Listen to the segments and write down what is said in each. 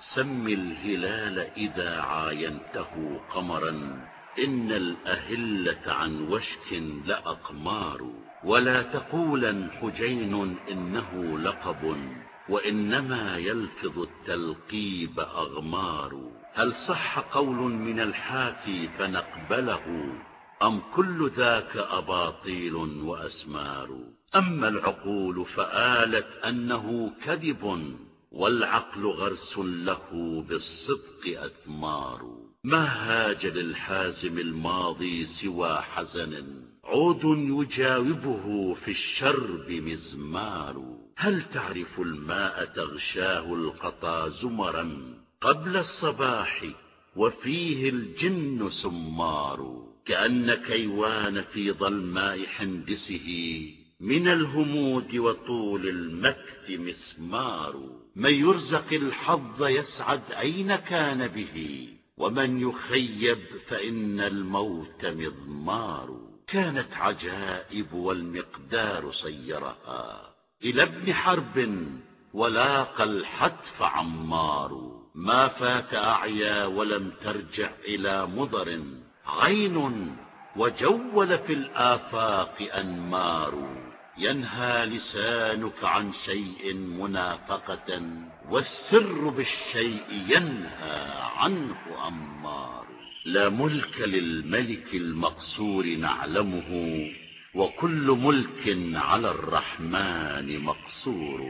سم الهلال إذا عاينته قمرا إن الأهلة عن وشك لأقمار. ولا تقولا حجين إنه لقب وإنما يلفظ التلقيب أغمار. هل صح قول من الحاكي فنقبله أم كل ذاك أباطيل وأسمار؟ أما العقول فآلت أنه كذب. والعقل غرس له بالصدق أثمار. ما هاج للحازم الماضي سوى حزن؟ عود يجاوبه في الشرب مزمار. هل تعرف الماء تغشاه القطا زمرا قبل الصباح وفيه الجن سمار؟ كأن كيوان في ظلماء حندسه من الهمود وطول المكت مسمار. من يرزق الحظ يسعد أين كان به ومن يخيب فإن الموت مضمار. كانت عجائب والمقدار صيرها إلى ابن حرب ولاقى الحتف عمار. ما فات أعيا ولم ترجع إلى مضر عين وجول في الآفاق أنمار. ينهى لسانك عن شيء منافقة والسر بالشيء ينهى عنه أمار. لا ملك للملك المقصور نعلمه وكل ملك على الرحمن مقصور.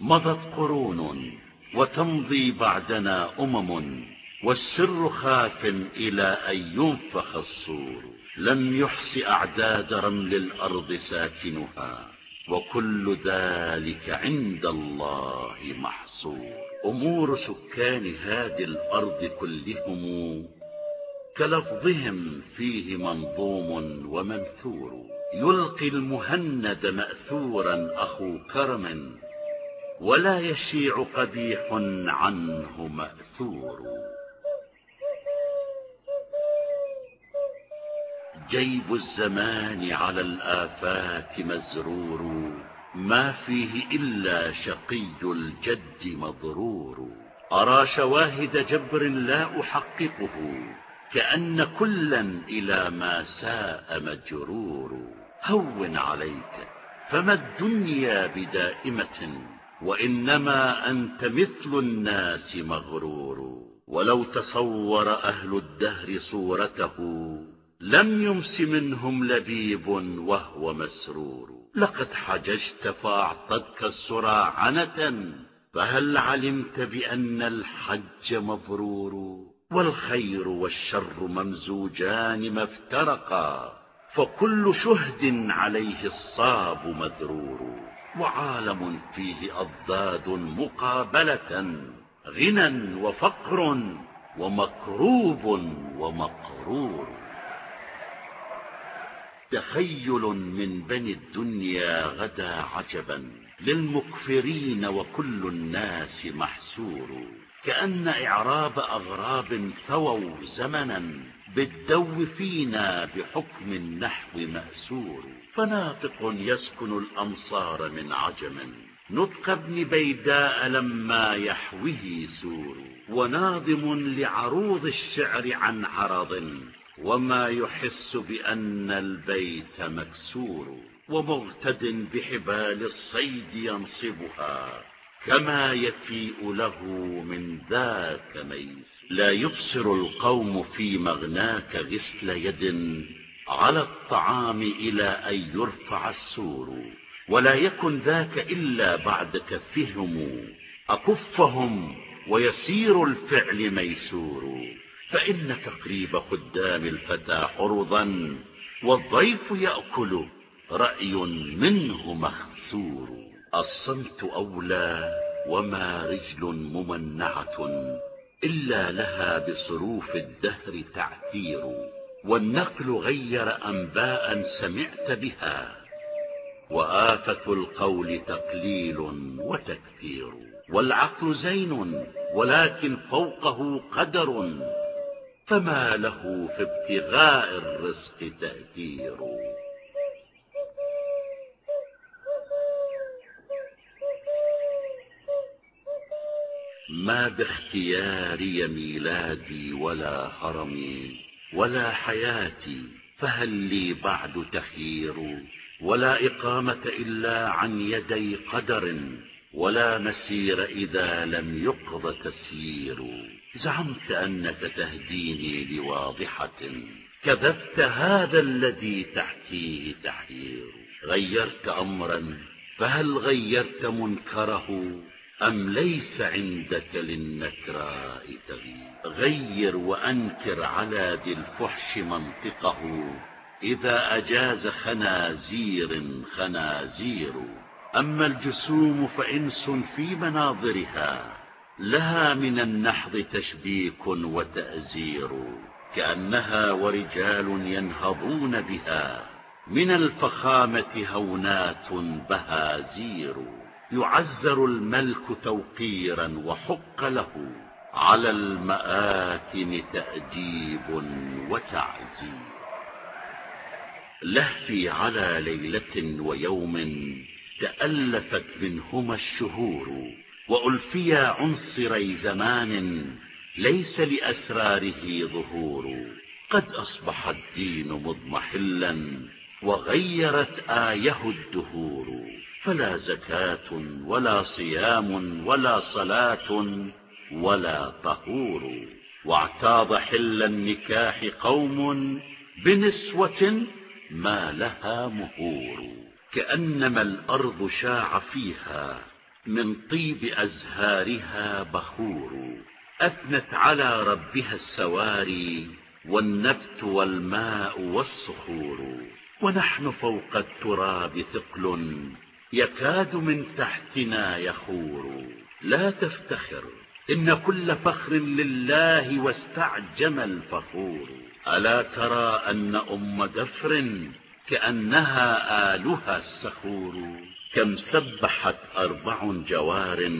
مضت قرون وتمضي بعدنا أمم والسر خاف إلى أن ينفخ الصور. لم يحص أعداد رمل الأرض ساكنها. وكل ذلك عند الله محصور أمور سكان هذه الأرض كلهم كلفظهم فيه منظوم ومنثور. يلقي المهند مأثورا أخو كرم ولا يشيع قبيح عنه مأثور. جيب الزمان على الآفات مزرور ما فيه إلا شقي الجد مضرور. أرى شواهد جبر لا أحققه كأن كلا إلى ما ساء مجرور. هون عليك فما الدنيا بدائمة وإنما أنت مثل الناس مغرور. ولو تصور أهل الدهر صورته لم يمس منهم لبيب وهو مسرور. لقد حججت فأعطتك السرى عنة فهل علمت بأن الحج مبرور؟ والخير والشر ممزوجان ما افترقا فكل شهد عليه الصاب مذرور وعالم فيه أضداد مقابلة غنى وفقر ومكروب ومقرور. تخيل من بني الدنيا غدا عجبا للمكفرين وكل الناس محسور كأن إعراب أغراب ثووا زمنا بالدو فينا بحكم النحو مأسور فناطق يسكن الأمصار من عجم نطق ابن بيداء لما يحوه سور وناظم لعروض الشعر عن عرض وما يحس بأن البيت مكسور ومغتد بحبال الصيد ينصبها كما يفيء له من ذاك ميس. لا يبصر القوم في مغناك غسل يد على الطعام إلى أن يرفع السور. ولا يكن ذاك إلا بعد كفهم أكفهم ويسير الفعل ميسور. فإن تقريب خدام الفتى عرضا والضيف يأكل رأي منه مخسور. الصمت أولى وما رجل ممنعة إلا لها بصروف الدهر تعثير. والنقل غير أنباء سمعت بها وآفة القول تقليل وتكثير. والعقل زين ولكن فوقه قدر. فما له في ابتغاء الرزق تأثير. ما باختياري ميلادي ولا هرمي ولا حياتي فهل لي بعد تخير ولا إقامة إلا عن يدي قدر ولا مسير إذا لم يقض تسيير. زعمت أنك تهديني لواضحة. كذبت هذا الذي تحكيه تحيير. غيرت أمرا فهل غيرت منكره؟ أم ليس عندك للنكراء تغيير؟ غير وأنكر على ذي الفحش منطقه. إذا أجاز خنازير خنازير. أما الجسوم فإنس في مناظرها. لها من النحض تشبيك وتأزير كأنها ورجال ينهضون بها. من الفخامة هونات بهازير يعزر الملك توقيرا وحق له. على المآتم تأديب وتعزير. لهفي على ليلة ويوم تألفت منهما الشهور. وألفيا عنصري زمان ليس لأسراره ظهور. قد أصبح الدين مضمحلا وغيرت آية الدهور. فلا زكاة ولا صيام ولا صلاة ولا طهور. واعتاض حل النكاح قوم بنسوة ما لها مهور. كأنما الأرض شاع فيها من طيب أزهارها بخور أثنت على ربها السواري والنبت والماء والصخور. ونحن فوق التراب ثقل يكاد من تحتنا يخور. لا تفتخر إن كل فخر لله واستعجم الفخور. ألا ترى أن أم دفر كأنها آلها السخور؟ كم سبحت أربع جوار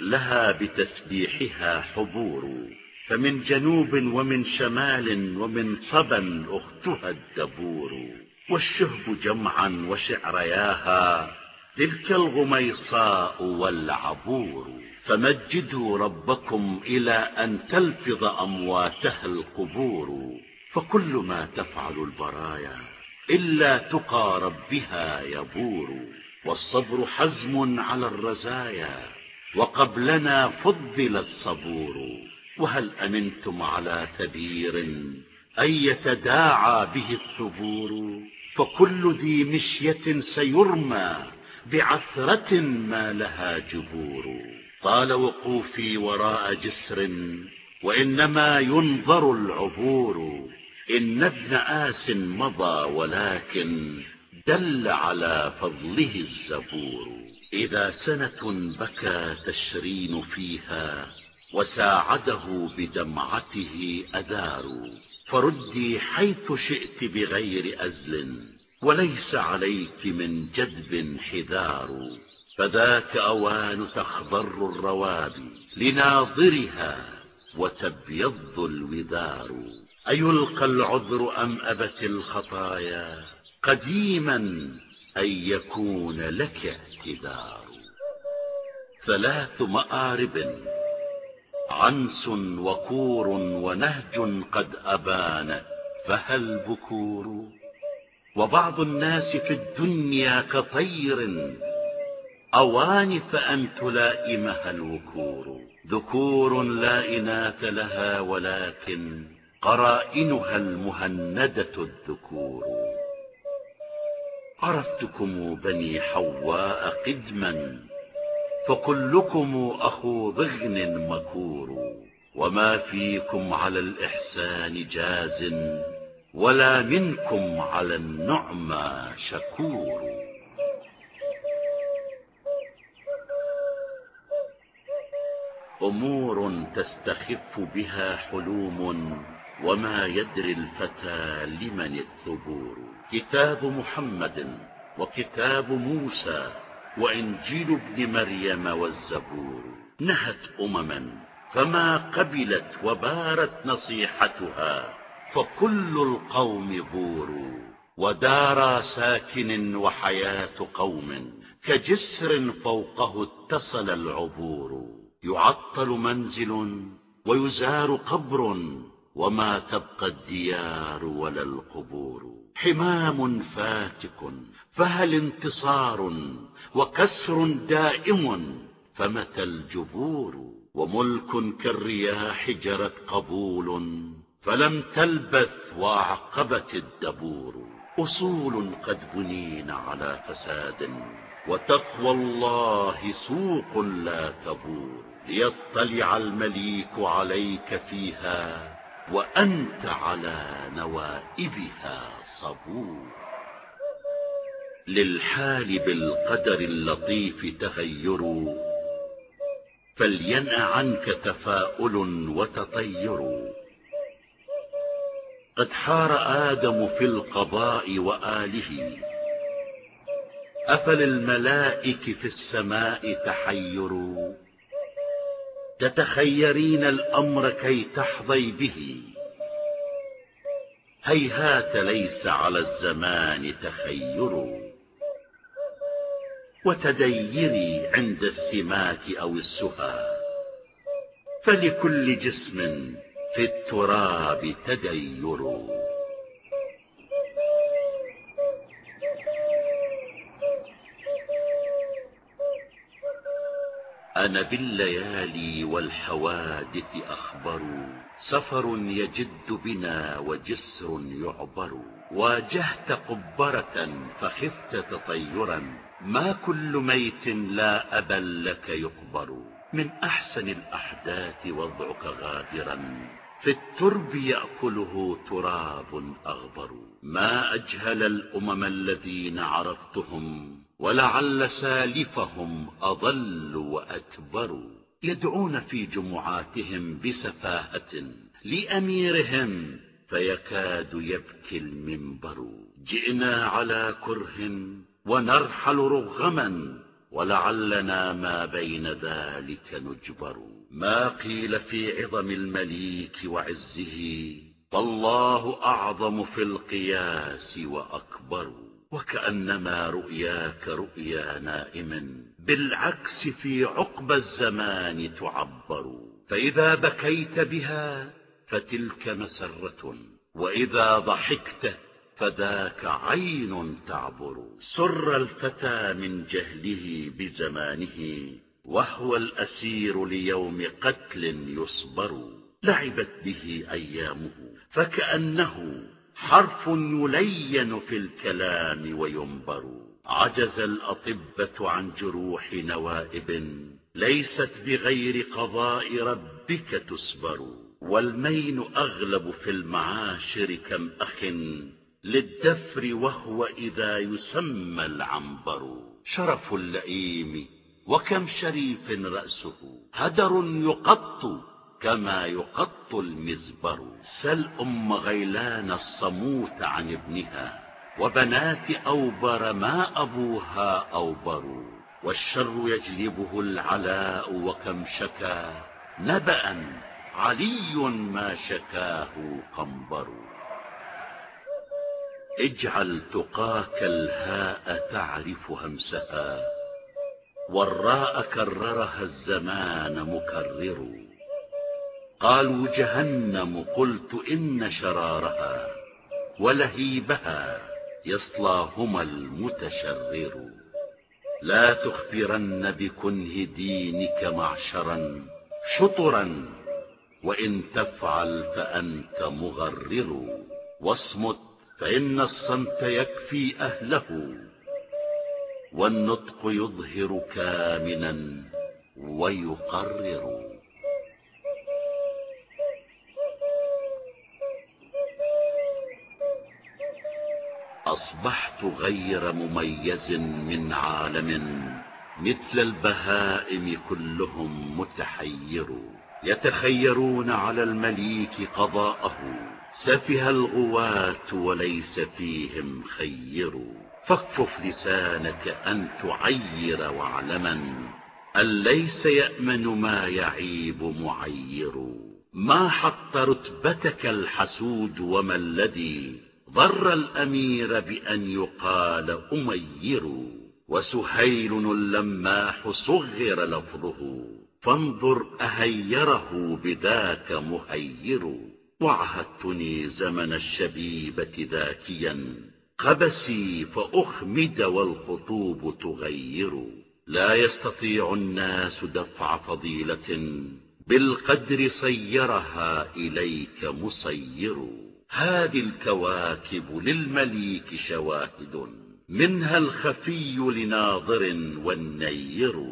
لها بتسبيحها حبور فمن جنوب ومن شمال ومن صبا أختها الدبور. والشهب جمعا وشعرياها تلك الغميصاء والعبور. فمجدوا ربكم إلى أن تلفظ أمواتها القبور. فكل ما تفعل البرايا إلا تقى ربها يبور. والصبر حزم على الرزايا وقبلنا فضل الصبور. وهل أمنتم على ثبير أن يتداعى به الثبور؟ فكل ذي مشية سيرمى بعثرة ما لها جبور. طال وقوفي وراء جسر وإنما ينظر العبور. إن ابن آس مضى ولكن دل على فضله الزبور. إذا سنة بكى تشرين فيها وساعده بدمعته أذار. فردي حيث شئت بغير أزل وليس عليك من جدب حذار. فذاك أوان تخضر الروابي لناظرها وتبيض الوذار أيلقى العذر أم أبت الخطايا؟ قديما أن يكون لك اعتذار. ثلاث مآرب عنس وكور ونهج قد أبان فهل بكور؟ وبعض الناس في الدنيا كطير أوان فأن تلائمها الوكور. ذكور لا إناث لها ولكن قرائنها المهندة الذكور. عرفتكم بني حواء قدما فكلكم أخو ضغن مكور وما فيكم على الإحسان جاز ولا منكم على النعمى شكور. أمور تستخف بها حلوم وما يدري الفتى لمن الثبور. كتاب محمد وكتاب موسى وإنجيل ابن مريم والزبور. نهت أمما فما قبلت وبارت نصيحتها فكل القوم بور ودار ساكن وحياة قوم كجسر فوقه اتصل العبور. يعطل منزل ويزار قبر وما تبقى الديار ولا القبور. حمام فاتك فهل انتصار وكسر دائم فمتى الجبور؟ وملك كالرياح جرت قبول فلم تلبث واعقبت الدبور. أصول قد بنين على فساد وتقوى الله سوق لا تبور. ليطلع المليك عليك فيها وأنت على نوائبها صبور. للحال بالقدر اللطيف تغير فلينأ عنك تفاؤل وتطير. قد حار آدم في القضاء وآله أفللملائك في السماء تحير. تتخيرين الأمر كي تحظي به. هيهات ليس على الزمان تخير. وتديري عند السمات أو السهى فلكل جسم في التراب تدير. أنا بالليالي والحوادث أخبر. سفر يجد بنا وجسر يعبر. واجهت قبرة فخفت تطيرا. ما كل ميت لا أبا لك يقبر. من أحسن الأحداث وضعك غادرا. في الترب يأكله تراب أغبر. ما أجهل الأمم الذين عرفتهم ولعل سالفهم أضل وأكبر. يدعون في جمعاتهم بسفاهة لأميرهم فيكاد يبكي المنبر. جئنا على كره ونرحل رغما ولعلنا ما بين ذلك نجبر. ما قيل في عظم المليك وعزه فالله أعظم في القياس وأكبر. وكأنما رؤياك رؤيا نائم بالعكس في عقب الزمان تعبر. فإذا بكيت بها فتلك مسرة وإذا ضحكت فذاك عين تعبر. سر الفتى من جهله بزمانه وهو الأسير ليوم قتل يصبر. لعبت به أيامه فكأنه حرف يلين في الكلام وينبر. عجز الأطبة عن جروح نوائب. ليست بغير قضاء ربك تسبر. والمين أغلب في المعاشر كم أخ للدفر وهو إذا يسمى العنبر. شرف اللئيم وكم شريف رأسه. هدر يقط كما يقط المزبر. سل أم غيلان الصموت عن ابنها وبنات أوبر ما أبوها أوبر. والشر يجلبه العلاء وكم شكا. نبأ علي ما شكاه قنبر. اجعل تقاك الهاء تعرف همسها والراء كررها الزمان مكرر. قالوا جهنم قلت إن شرارها ولهيبها يصلاهما المتشرر. لا تخبرن بكنه دينك معشرا شطرا وإن تفعل فأنت مغرر. واصمت فإن الصمت يكفي أهله والنطق يظهر كامنا ويقرر. أصبحت غير مميز من عالم مثل البهائم كلهم متحير يتخيرون على المليك قضاءه سفه الغواة وليس فيهم خير. فاكفف لسانك أن تعير واعلما أن ليس يأمن ما يعيب معير. ما حط رتبتك الحسود وما الذي ضر الأمير بأن يقال أمير وسهيل اللماح صغر لفظه فانظر أهيره بذاك مهير. وعهدتني زمن الشبيبة ذاكيا قبسي فأخمد والخطوب تغير. لا يستطيع الناس دفع فضيلة بالقدر صيرها إليك مصير هذه الكواكب للمليك شواهد منها الخفي لناظر والنير.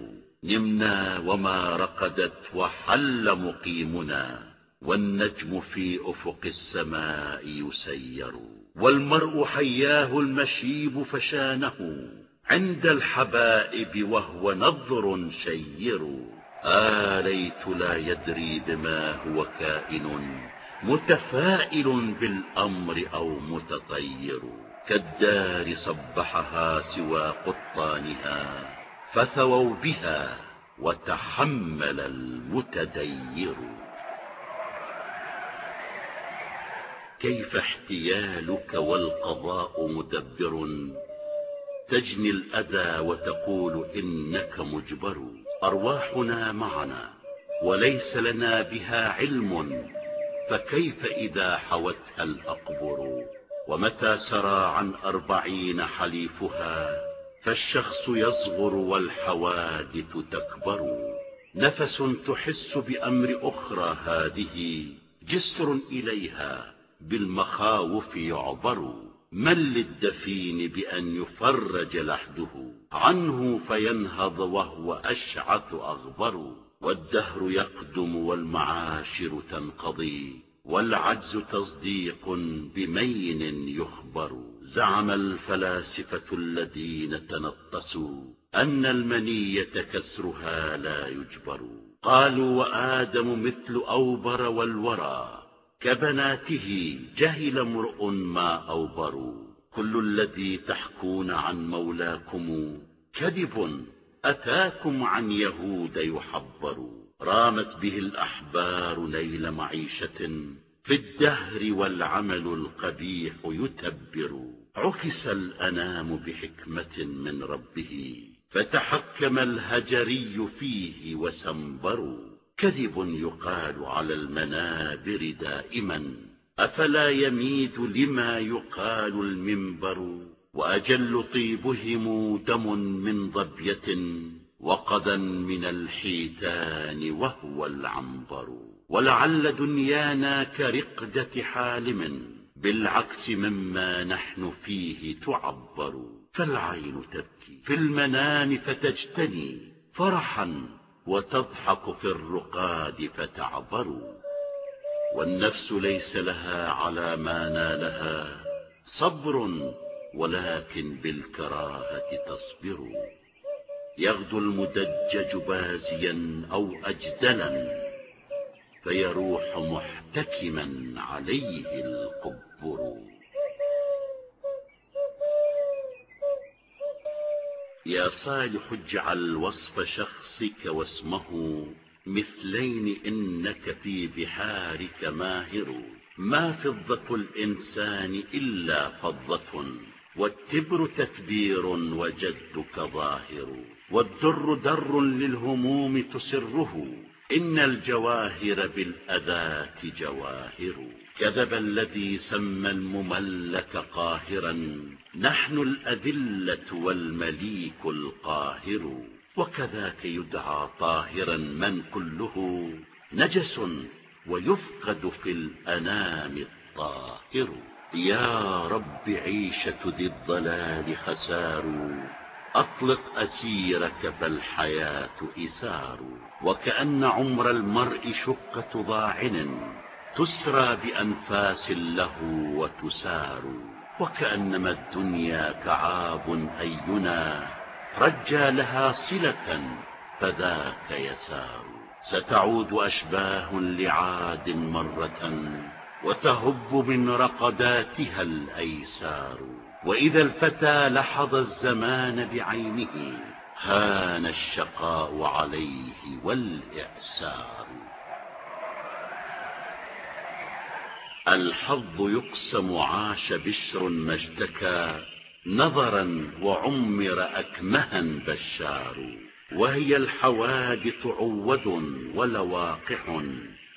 نمنا وما رقدت وحل مقيمنا والنجم في أفق السماء يسير. والمرء حياه المشيب فشانه عند الحبائب وهو نظر شير. آليت لا يدري بما هو كائن. متفائل بالأمر أو متطير كالدار صبحها سوى قطانها فثووا بها وتحمل المتدير. كيف احتيالك والقضاء مدبر؟ تجني الأذى وتقول إنك مجبر. أرواحنا معنا وليس لنا بها علم. فكيف إذا حوتها الأقبر؟ ومتى سرى عن أربعين حليفها؟ فالشخص يصغر والحوادث تكبر. نفس تحس بأمر أخرى هذه جسر إليها بالمخاوف يعبر. من للدفين بأن يفرج لحده؟ عنه فينهض وهو أشعث أغبر. والدهر يقدم والمعاشر تنقضي والعجز تصديق بمين يخبر زعم الفلاسفة الذين تنطسوا أن المنية كسرها لا يجبر. قالوا وآدم مثل أوبر والورى كبناته جهل امرؤ ما أوبروا. كل الذي تحكون عن مولاكم كذب. أتاكم عن يهود يحبر رامت به الأحبار نيل معيشة. في الدهر والعمل القبيح يتبر. عكس الأنام بحكمة من ربه. فتحكم الهجري فيه وسنبروا كذب يقال على المنابر دائما. أفلا يميت لما يقال المنبر؟ وأجل طيبهم دم من ضبية وقدا من الحيتان وهو العنبر. ولعل دنيانا كرقدة حالم بالعكس مما نحن فيه تعبر. فالعين تبكي في المنام فتجتني فرحا وتضحك في الرقاد فتعبر. والنفس ليس لها على ما نالها. صبر ولكن بالكراهة تصبر يغدو المدجج بازيا أو أجدلا فيروح محتكما عليه القبر. يا صالح اجعل وصف شخصك واسمه مثلين إنك في بحارك ماهر. ما فضة الإنسان إلا فضة. والتبر تكبير وجدك ظاهر والدر در للهموم تسره إن الجواهر بالأذات جواهر كذب الذي سمى المملك قاهرا نحن الأذلة والمليك القاهر وكذاك يدعى طاهرا من كله نجس ويفقد في الأنام الطاهر يا رب عيشة ذي الضلال خسار أطلق أسيرك فالحياة إسار. وكأن عمر المرء شقة ضاعن تسرى بأنفاس له وتسار. وكأنما الدنيا كعاب أينا رجى لها صلة فذاك يسار. ستعود أشباه لعاد مرة وتهب من رقداتها الأيسار. وإذا الفتى لحظ الزمان بعينه هان الشقاء عليه والإعسار. الحظ يقسم عاش بشر ما اشتكى نظرا وعمر أكمها بشار. وهي الحوادث عوذ ولواقح.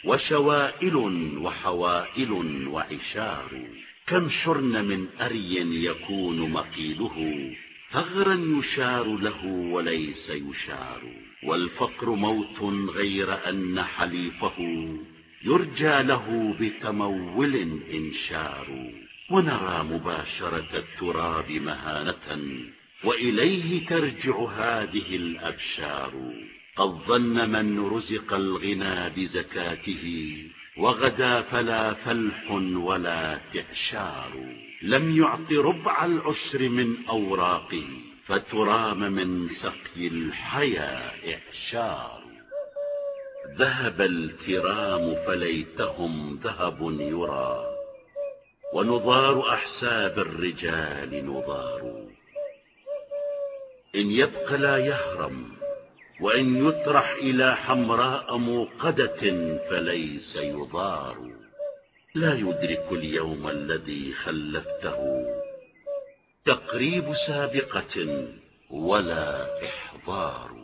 وشوائل وحوائل وعشار. كم شرن من أري يكون مقيله ثغرا يشار له وليس يشار. والفقر موت غير أن حليفه يرجى له بتمول إنشار. ونرى مباشرة التراب مهانة وإليه ترجع هذه الأبشار. قد ظن من رزق الغنى بزكاته وغدا فلا فلح ولا تعشار لم يعط ربع العشر من أوراقه فترام من سقي الحيا إعشار. ذهب الكرام فليتهم ذهب يرى ونضار أحساب الرجال نضار. إن يبق لا يهرم وإن يطرح إلى حمراء موقدة فليس يضار. لا يدرك اليوم الذي خلفته. تقريب سابقة ولا إحضار.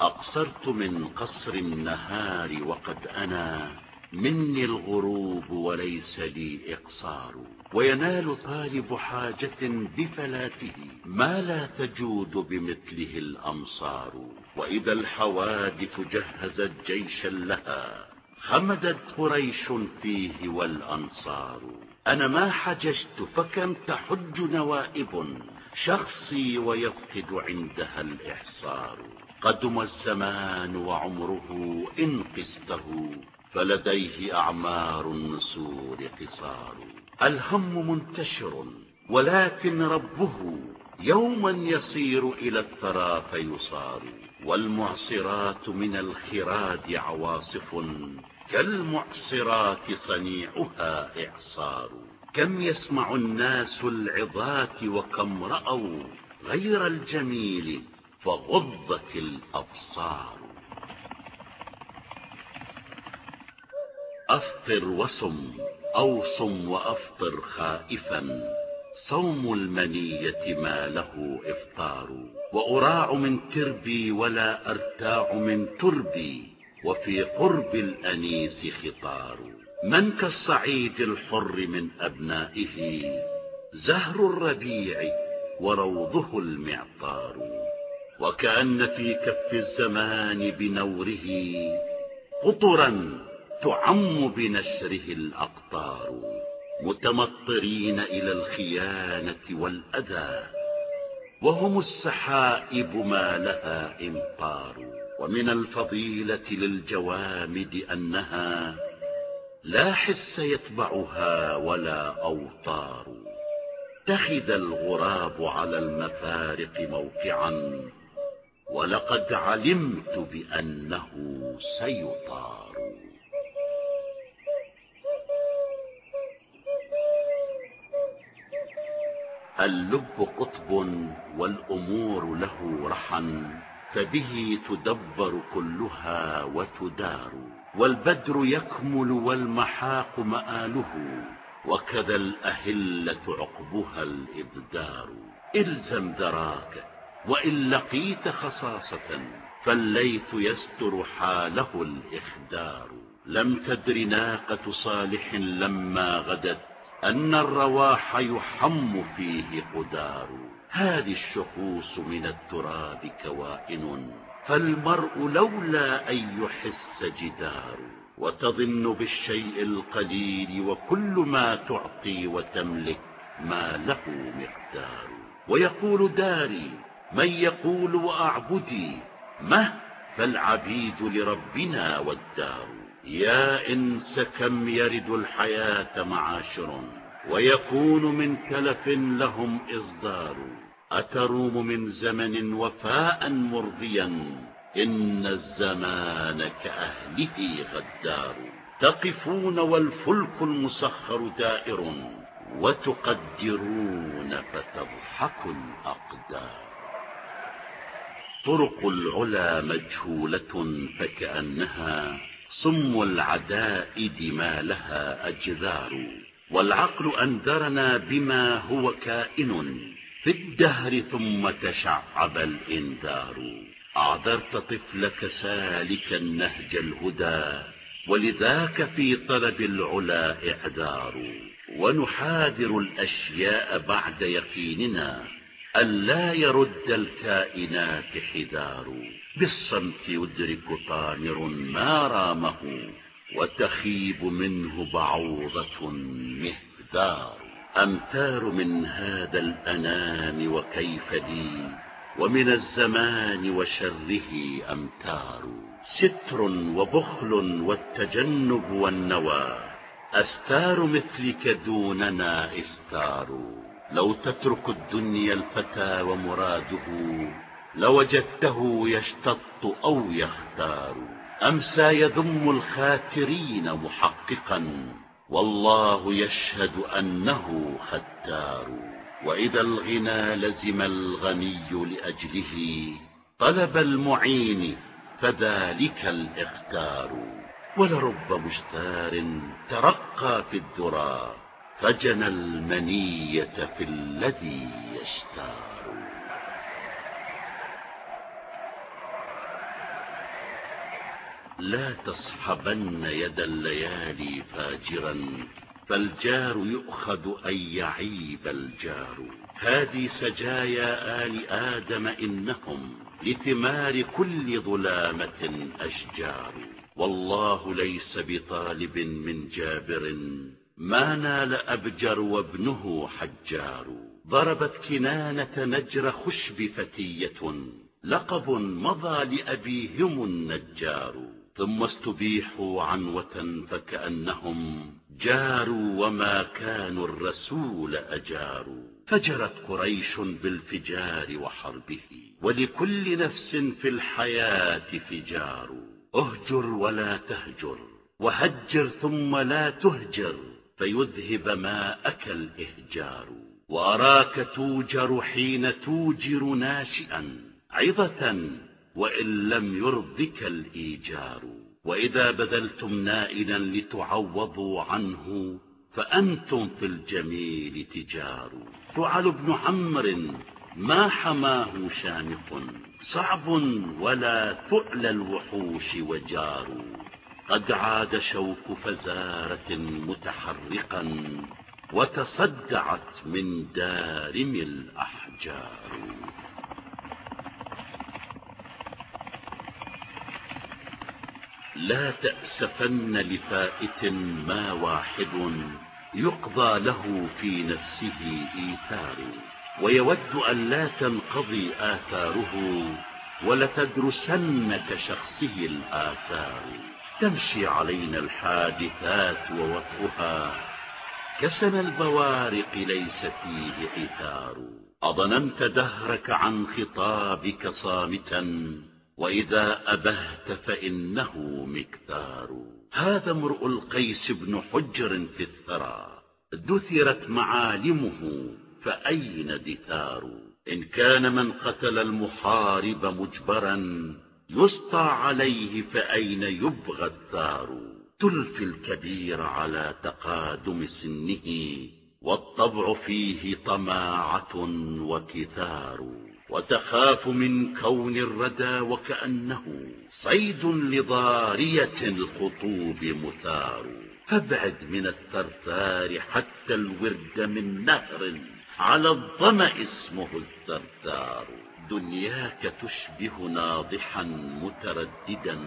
أقصرت من قصر النهار وقد أنا مني الغروب وليس لي إقصار. وينال طالب حاجة بفلاته ما لا تجود بمثله الأمصار. وإذا الحوادث جهزت جيشا لها خمدت قريش فيه والأنصار. أنا ما حججت فكم تحج نوائب شخصي ويفقد عندها الإحصار. قدم الزمان وعمره إن قسته فلديه أعمار النسور قصار. الهم منتشر ولكن ربه يوما يصير إلى الثرى فيصار. والمعصرات من الخراد عواصف كالمعصرات صنيعها إعصار. كم يسمع الناس العظات وكم رأوا غير الجميل فغضت الأبصار. أفطر وصم أو صم وأفطر خائفا. صوم المنية ما له إفطار. وأراع من تربي ولا أرتاع من تربي. وفي قرب الأنيس خطار. من كالصعيد الحر من أبنائه. زهر الربيع وروضه المعطار. وكأن في كف الزمان بنوره قطرا تعم بنشره الأقطار متمطرين إلى الخيانة والأذى وهم السحائب ما لها إمطار ومن الفضيلة للجوامد أنها لا حس يتبعها ولا أوطار. اتخذ الغراب على المفارق موقعا ولقد علمت بأنه سيطار. اللب قطب والأمور له رحا فبه تدبر كلها وتدار. والبدر يكمل والمحاق مآله وكذا الأهلة عقبها الإبدار. الزم ذراك وإن لقيت خصاصة فالليث يستر حاله الإخدار. لم تدر ناقة صالح لما غدت أن الرواح يحم فيه قدار. هذه الشخوص من التراب كوائن. فالمرء لولا أن يحس جدار. وتظن بالشيء القليل وكل ما تعطي وتملك ما له مقدار. ويقول داري من يقول وأعبدي مه فالعبيد لربنا والدار. يا إنس كم يرد الحياة معاشر ويكون من كلف لهم إصدار. أتروم من زمن وفاء مرضيا إن الزمان كأهله غدار. تقفون والفلك المسخر دائر وتقدرون فتضحك الأقدار. طرق العلا مجهولة فكأنها صم العدائد ما لها أجذار والعقل أنذرنا بما هو كائن. في الدهر ثم تشعب الإنذار. أعذرت طفلك سالكا نهج الهدى ولذاك في طلب العلا إعذار. ونحاذر الأشياء بعد يقيننا ألا يرد الكائنات حذار بالصمت يدرك طامر ما رامه وتخيب منه بعوضة مهدار. أمتار من هذا الأنام وكيف لي ومن الزمان وشره أمتار. ستر وبخل والتجنب والنوى أستار مثلك دوننا استار لو تترك الدنيا الفتى ومراده لوجدته يشتط أو يختار. أمسى يذم الخاترين محققا؟ والله يشهد أنه ختار. وإذا الغنى لزم الغني لأجله طلب المعين فذلك الاختار ولرب مشتار ترقى في الذرى فجنى المنية في الذي يشتار. لا تصحبن يد الليالي فاجرا فالجار يؤخذ أن يعيب الجار. هذه سجايا آل آدم إنهم لثمار كل ظلامة أشجار. والله ليس بطالب من جابر. ما نال أبجر وابنه حجار. ضربت كنانة نجر خشب فتية. لقب مضى لأبيهم النجار. ثم استبيحوا عنوة فكأنهم جاروا وما كانوا الرسول أجاروا فجرت قريش بالفجار وحربه. ولكل نفس في الحياة فجار. اهجر ولا تهجر. وهجر ثم لا تهجر. فيذهب ماءك الإهجار وأراك توجر حين توجر ناشئا عظة وإن لم يرضك الإيجار. وإذا بذلتم نائلا لتعوضوا عنه فأنتم في الجميل تجار. فعل بن عمرو ما حماه شامخ صعب ولا فعل الوحوش وجار. قد عاد شوك فزارة متحرقا وتصدعت من دارم الأحجار. لا تأسفن لفائت ما واحد يقضى له في نفسه إيثار ويود أن لا تنقضي آثاره ولتدرسن كشخصه الآثار. تمشي علينا الحادثات ووطئها كسن البوارق ليس فيه عثار. أظننت دهرك عن خطابك صامتا وإذا أبهت فإنه مكثار. هذا امرؤ القيس بن حجر في الثرى. دثرت معالمه فأين دثار؟ إن كان من قتل المحارب مجبرا يسطى عليه فأين يبغى الثار تلفي الكبير على تقادم سنه والطبع فيه طماعة وكثار. وتخاف من كون الردى وكأنه صيد لضارية الخطوب مثار. فابعد من الثرثار حتى الورد من نهر على الظمأ اسمه الثرثار دنياك تشبه ناضحا مترددا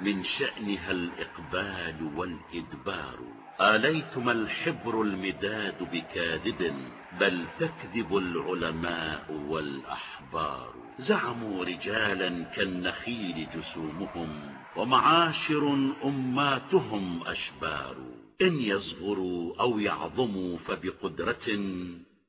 من شأنها الإقبال والإدبار. آليتما الحبر المداد بكاذب بل تكذب العلماء والأحبار. زعموا رجالا كالنخيل جسومهم ومعاشر أماتهم أشبار. إن يصغروا أو يعظموا فبقدرة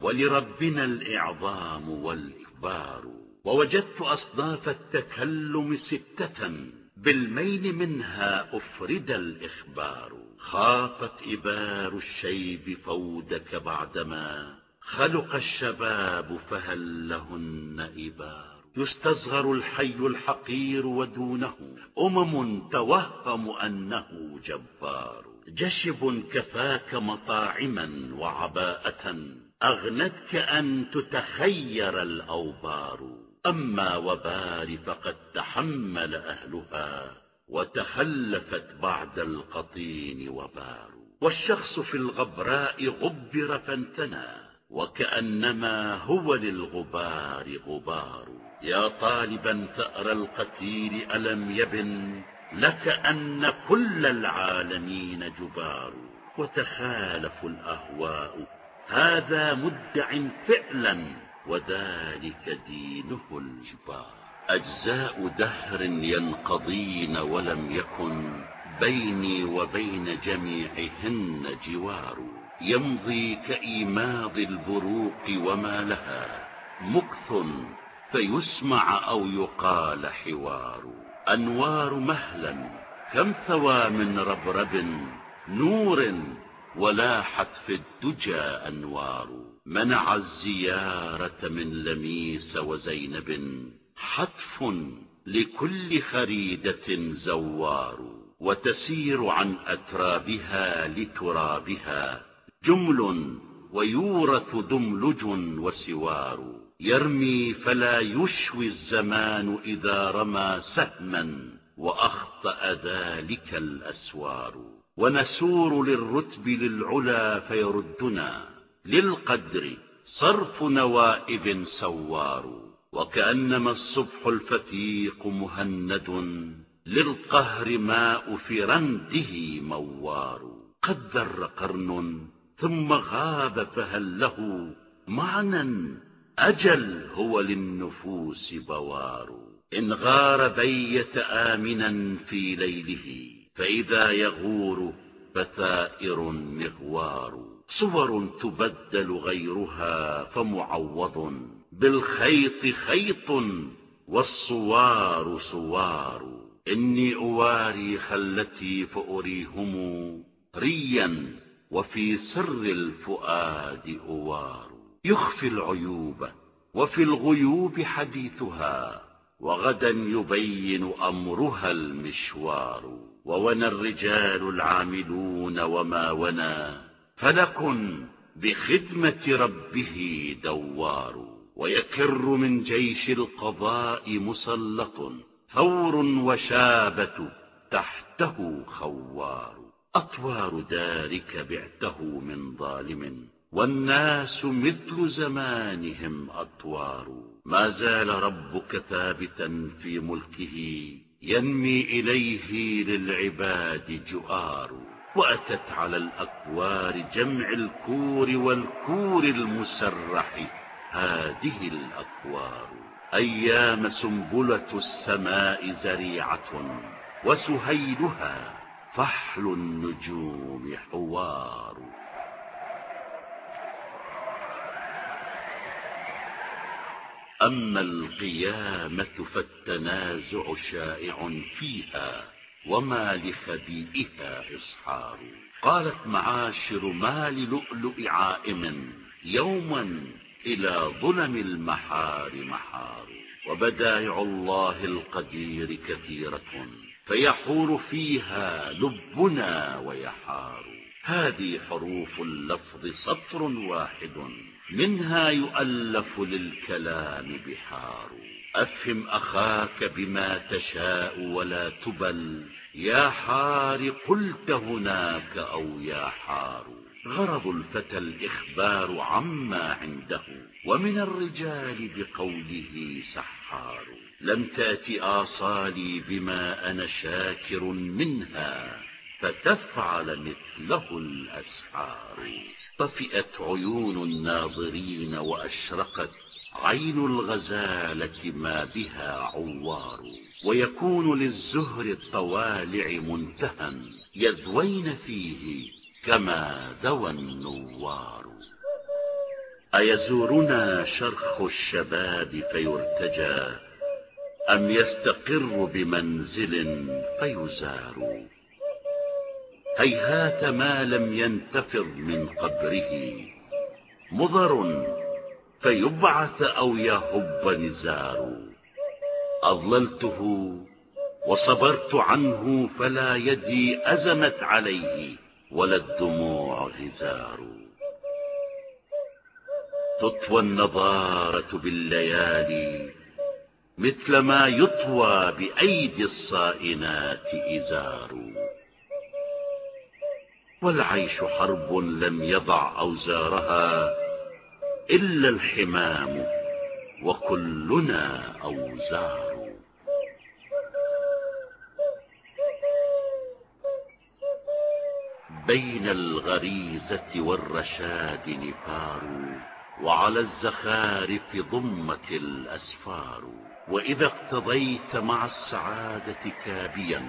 ولربنا الإعظام والإكبار ووجدت أصناف التكلم ستة بالميل منها أفرد الإخبار. خافت إبار الشيب فودك بعدما خلق الشباب فهل لهن إبار. يستصغر الحي الحقير ودونه أمم توهم أنه جبار. جشب كفاك مطاعما وعباءة أغنتك أن تتخير الأوبار. أما وبار فقد تحمل أهلها وتخلفت بعد القطين وبار والشخص في الغبراء غبر فانتنى وكأنما هو للغبار غبار. يا طالبا ثأر القتيل ألم يبن لك أن كل العالمين جبار. وتخالف الأهواء هذا مدع فعلا وذلك دينه الجبار. أجزاء دهر ينقضين ولم يكن بيني وبين جميعهن جوار. يمضي كإيماض البروق وما لها. مكث فيسمع أو يقال حوار. أنوار مهلا كم ثوى من ربرب نور ولاحت في الدجى أنوار. منع الزيارة من لميس وزينب حتف لكل خريدة زوار وتسير عن أترابها لترابها جمل ويورث دملج وسوار. يرمي فلا يشوي الزمان إذا رمى سهما وأخطأ ذلك الأسوار. ونسور للرتب للعلا فيردنا للقدر صرف نوائب سوار وكأنما الصبح الفتيق مهند للقهر ماء فرنده موار. قد ذر قرن ثم غاب فهل له معنى أجل هو للنفوس بوار. إن غار بيت آمنا في ليله فإذا يغور بثائر مغوار. صور تبدل غيرها فمعوض بالخيط خيط والصوار صوار. إني أواري خلتي فأريهم ريا وفي سر الفؤاد أوار. يخفي العيوب وفي الغيوب حديثها وغدا يبين أمرها المشوار. وونى الرجال العاملون وما ونى فلك بخدمة ربه دوار ويكر من جيش القضاء مسلط ثور وشابة تحته خوار. أطوار دارك بعته من ظالم والناس مثل زمانهم أطوار. ما زال ربك ثابتا في ملكه ينمي إليه للعباد جؤار. وأتت على الأكوار جمع الكور والكور المسرح. هذه الأكوار أيام سنبلة السماء زريعة وسهيلها فحل النجوم حوار. أما القيامة فالتنازع شائع فيها. وما لخبيئها إصحار؟ قالت معاشر ما للؤلؤ عائم يوما إلى ظلم المحار محار. وبدائع الله القدير كثيرة فيحور فيها لبنا ويحار. هذه حروف اللفظ سطر واحد منها يؤلف للكلام بحار. أفهم أخاك بما تشاء ولا تبل. يا حار قلت هناك أو يا حار. غرض الفتى الإخبار عما عنده. ومن الرجال بقوله سحار. لم تأت آصالي بما أنا شاكر منها. فتفعل مثله الأسحار. طفئت عيون الناظرين وأشرقت عين الغزالة ما بها عوار ويكون للزهر الطوالع منتهى يذوين فيه كما ذوى النوار. أيزورنا شرخ الشباب فيرتجى أم يستقر بمنزل فيزار؟ هيهات ما لم ينتفض من قبره مضر فيبعث أو يهب نزار أضللته وصبرت عنه فلا يدي أزمت عليه ولا الدموع غزار تطوى النضارة بالليالي مثل ما يطوى بأيدي الصائنات إزار والعيش حرب لم يضع أوزارها إلا الحمام وكلنا أوزار. بين الغريزة والرشاد نفار وعلى الزخارف ضمت الأسفار. وإذا اقتضيت مع السعادة كابيا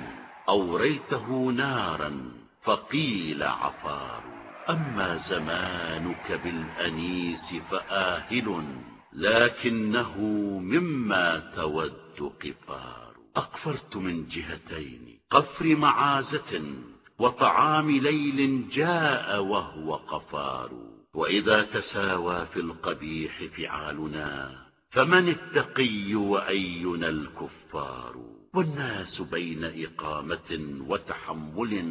أوريته نارا فقيل عفار. أما زمانك بالأنيس فآهل لكنه مما تود قفار. أقفرت من جهتين قفر معازة وطعام ليل جاء وهو قفار. وإذا تساوى في القبيح فعالنا فمن التقي وأينا الكفار؟ والناس بين إقامة وتحمل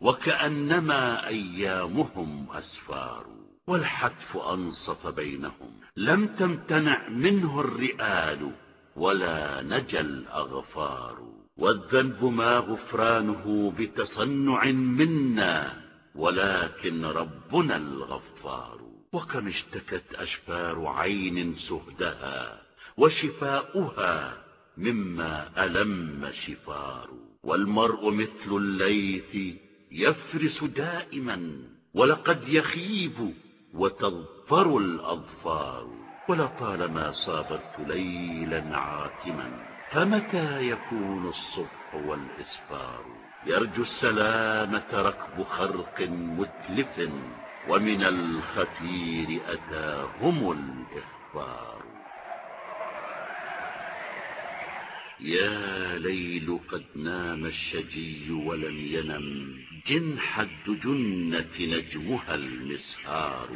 وكأنما أيامهم أسفار والحتف أنصف بينهم. لم تمتنع منه الرئال ولا نجى الأغفار. والذنب ما غفرانه بتصنع منا ولكن ربنا الغفار. وكم اشتكت أشفار عين سهدها وشفاؤها مما ألم شفار. والمرء مثل الليث يفرس دائما ولقد يخيب وتظفر الأظفار ولطالما صابرت ليلا عاتما فمتى يكون الصبح والإسفار؟ يرجو السلامة ركب خرق متلف ومن الختير أتاهم الإخبار. يا ليل قد نام الشجي ولم ينم جنح الدجنة نجمها المسهار.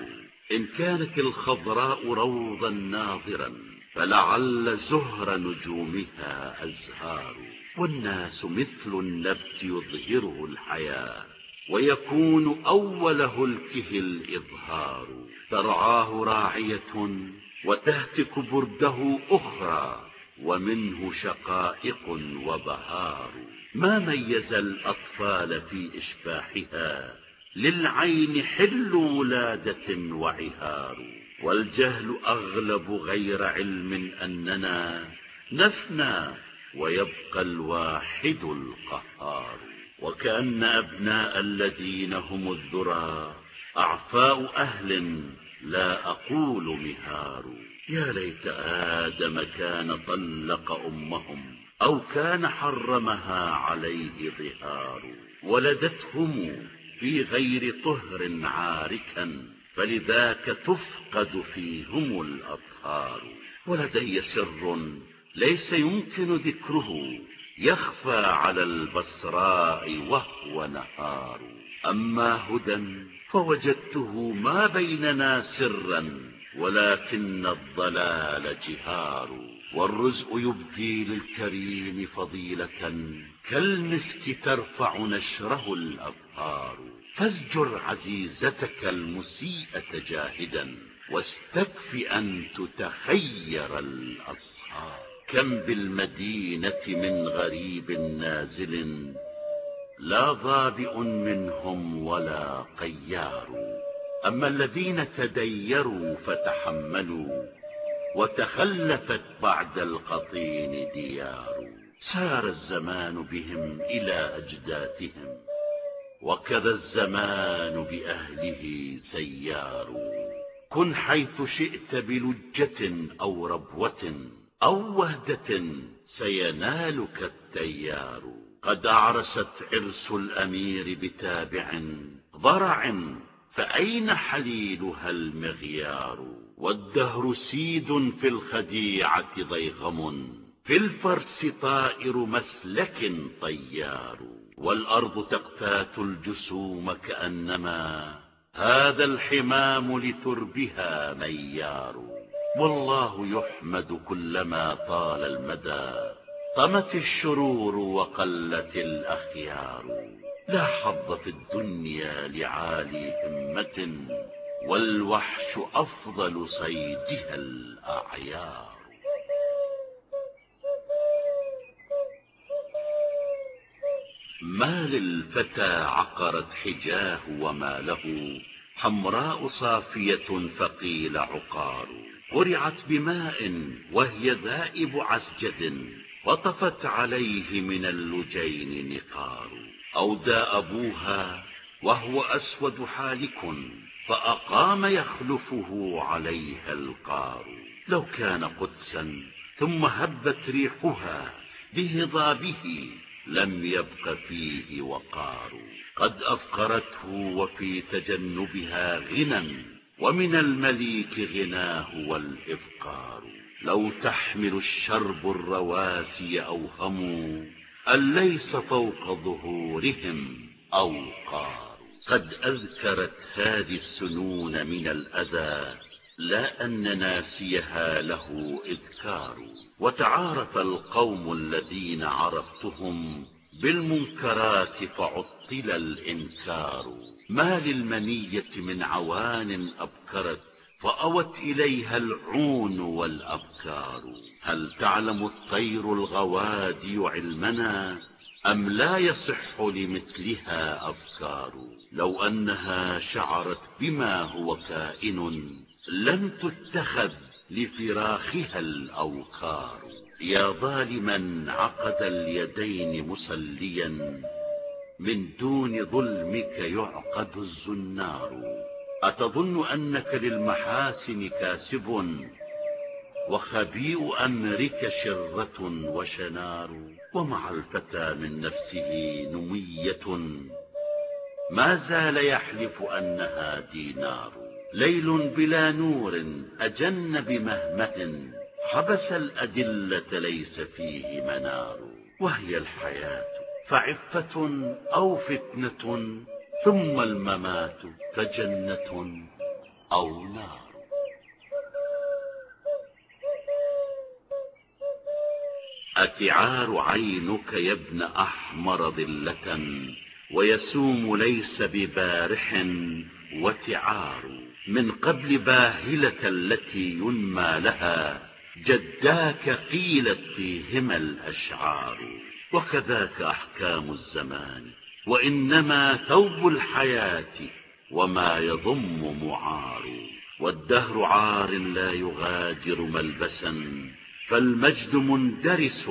إن كانت الخضراء روضا ناظرا فلعل زهر نجومها أزهار. والناس مثل النبت يظهره الحياة ويكون أول هلكه الإظهار. ترعاه راعية وتهتك برده أخرى. ومنه شقائق وبهار. ما ميز الأطفال في إشباحها؟ للعين حل ولادة وعهار. والجهل أغلب غير علم أننا نفنى ويبقى الواحد القهار. وكأن أبناء الذين هم الذرى أعفاء أهل لا أقول مهار. يا ليت آدم كان طلق أمهم أو كان حرمها عليه ظهار. ولدتهم في غير طهر عاركا فلذاك تفقد فيهم الأطهار. ولدي سر ليس يمكن ذكره يخفى على البصراء وهو نهار. أما هدى فوجدته ما بيننا سرا ولكن الضلال جهار والرزق يبدي للكريم فضيلة كالمسك ترفع نشره الأبهار فازجر عزيزتك المسيئة جاهدا واستكف أن تتخير الأصحاب كم بالمدينة من غريب نازل لا ظابئ منهم ولا قيار. أما الذين تديروا فتحملوا وتخلفت بعد القطين ديار. سار الزمان بهم إلى أجداثهم وكذا الزمان بأهله سيار. كن حيث شئت بلجة أو ربوة أو وهدة سينالك التيار. قد أعرست عرس الأمير بتابع ضرع فأين حليلها المغيار؟ والدهر سيد في الخديعة ضيغم في الفرس طائر مسلك طيار. والأرض تقتات الجسوم كأنما هذا الحمام لتربها ميار. والله يحمد كلما طال المدى. طمت الشرور وقلت الأخيار. لا حظ في الدنيا لعالي همة والوحش أفضل صيدها الأعيار. ما للفتى عقرت حجاه وما له حمراء صافية فقيل عقار. قرعت بماء وهي ذائب عسجد وطفت عليه من اللجين نقار أودى أبوها وهو أسود حالك فأقام يخلفه عليها القار لو كان قدسا ثم هبت ريحها بهضابه لم يبق فيه وقار قد أفقرته وفي تجنبها غنى ومن المليك غناه والإفقار لو تحمل الشرب الرواسي أوهموا أن ليس فوق ظهورهم أوقار. قد أذكرت هذه السنون من الأذى لا أن ناسيها له إذكار. وتعارف القوم الذين عرفتهم بالمنكرات فعطل الإنكار. ما للمنية من عوان أبكرت فأوت إليها العون والأبكار. هل تعلم الطير الغوادي علمنا أم لا يصح لمثلها أفكار؟ لو أنها شعرت بما هو كائن لم تتخذ لفراخها الأوكار. يا ظالما عقد اليدين مسليا من دون ظلمك يعقد الزنار. أتظن أنك للمحاسن كاسب وخبيء أمرك شرة وشنار ومع الفتى من نفسه نمية ما زال يحلف أنها دينار ليل بلا نور أجن بمهمة حبس الأدلة ليس فيه منار وهي الحياة فعفة أو فتنة ثم الممات فجنة أو نار. أتعار عينك يا ابن أحمر ظلة ويسوم ليس ببارح وتعار. من قبل باهلة التي ينمى لها جداك قيلت فيهما الأشعار. وكذاك أحكام الزمان وإنما ثوب الحياة وما يضم معار والدهر عار لا يغادر ملبسا فالمجد مندرس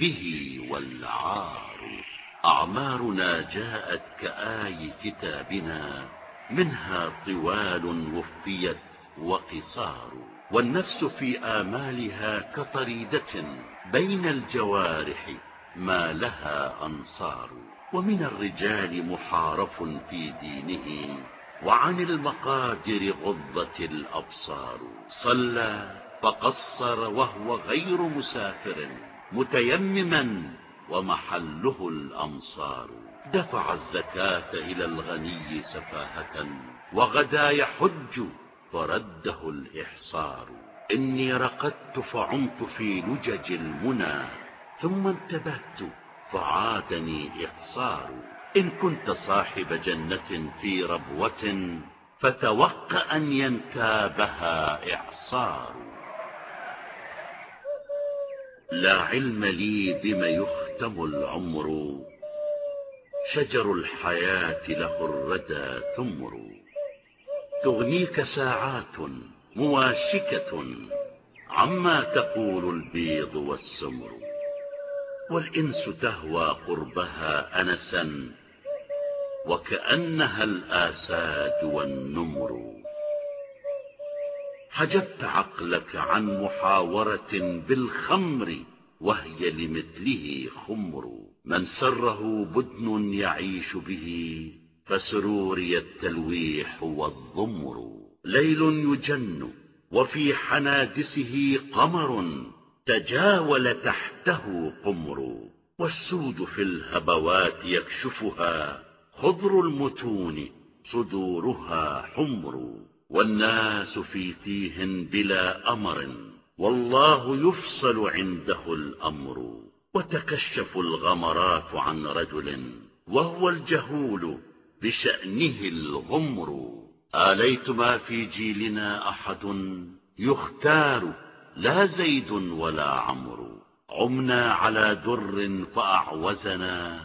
به والعار. أعمارنا جاءت كآي كتابنا منها طوال وفيت وقصار. والنفس في آمالها كطريدة بين الجوارح ما لها أنصار. ومن الرجال محارف في دينه وعن المقادر غضت الأبصار صلى فقصر وهو غير مسافر متيمما ومحله الأمصار. دفع الزكاة إلى الغني سفاهة وغدا يحج فرده الإحصار. إني رقدت فعمت في لجج المنى ثم انتبهت فعادني إعصار إن كنت صاحب جنة في ربوة فتوق أن ينتابها إعصار. لا علم لي بما يختم العمر. شجر الحياة له الردى ثمر. تغنيك ساعات مواشكة عما تقول البيض والسمر. والإنس تهوى قربها أنسا وكأنها الآساد والنمر. حجبت عقلك عن محاورة بالخمر وهي لمثله خمر. من سره بدن يعيش به فسروري التلويح والضمر. ليل يجن وفي حنادسه قمر. تجاول تحته قمر والسود في الهبوات يكشفها. خضر المتون صدورها حمر والناس في تيه بلا أمر. والله يفصل عنده الأمر. وتكشف الغمرات عن رجل وهو الجهول بشأنه الغمر. آليت ما في جيلنا أحد يختار لا زيد ولا عمرو عمنا على در فأعوزنا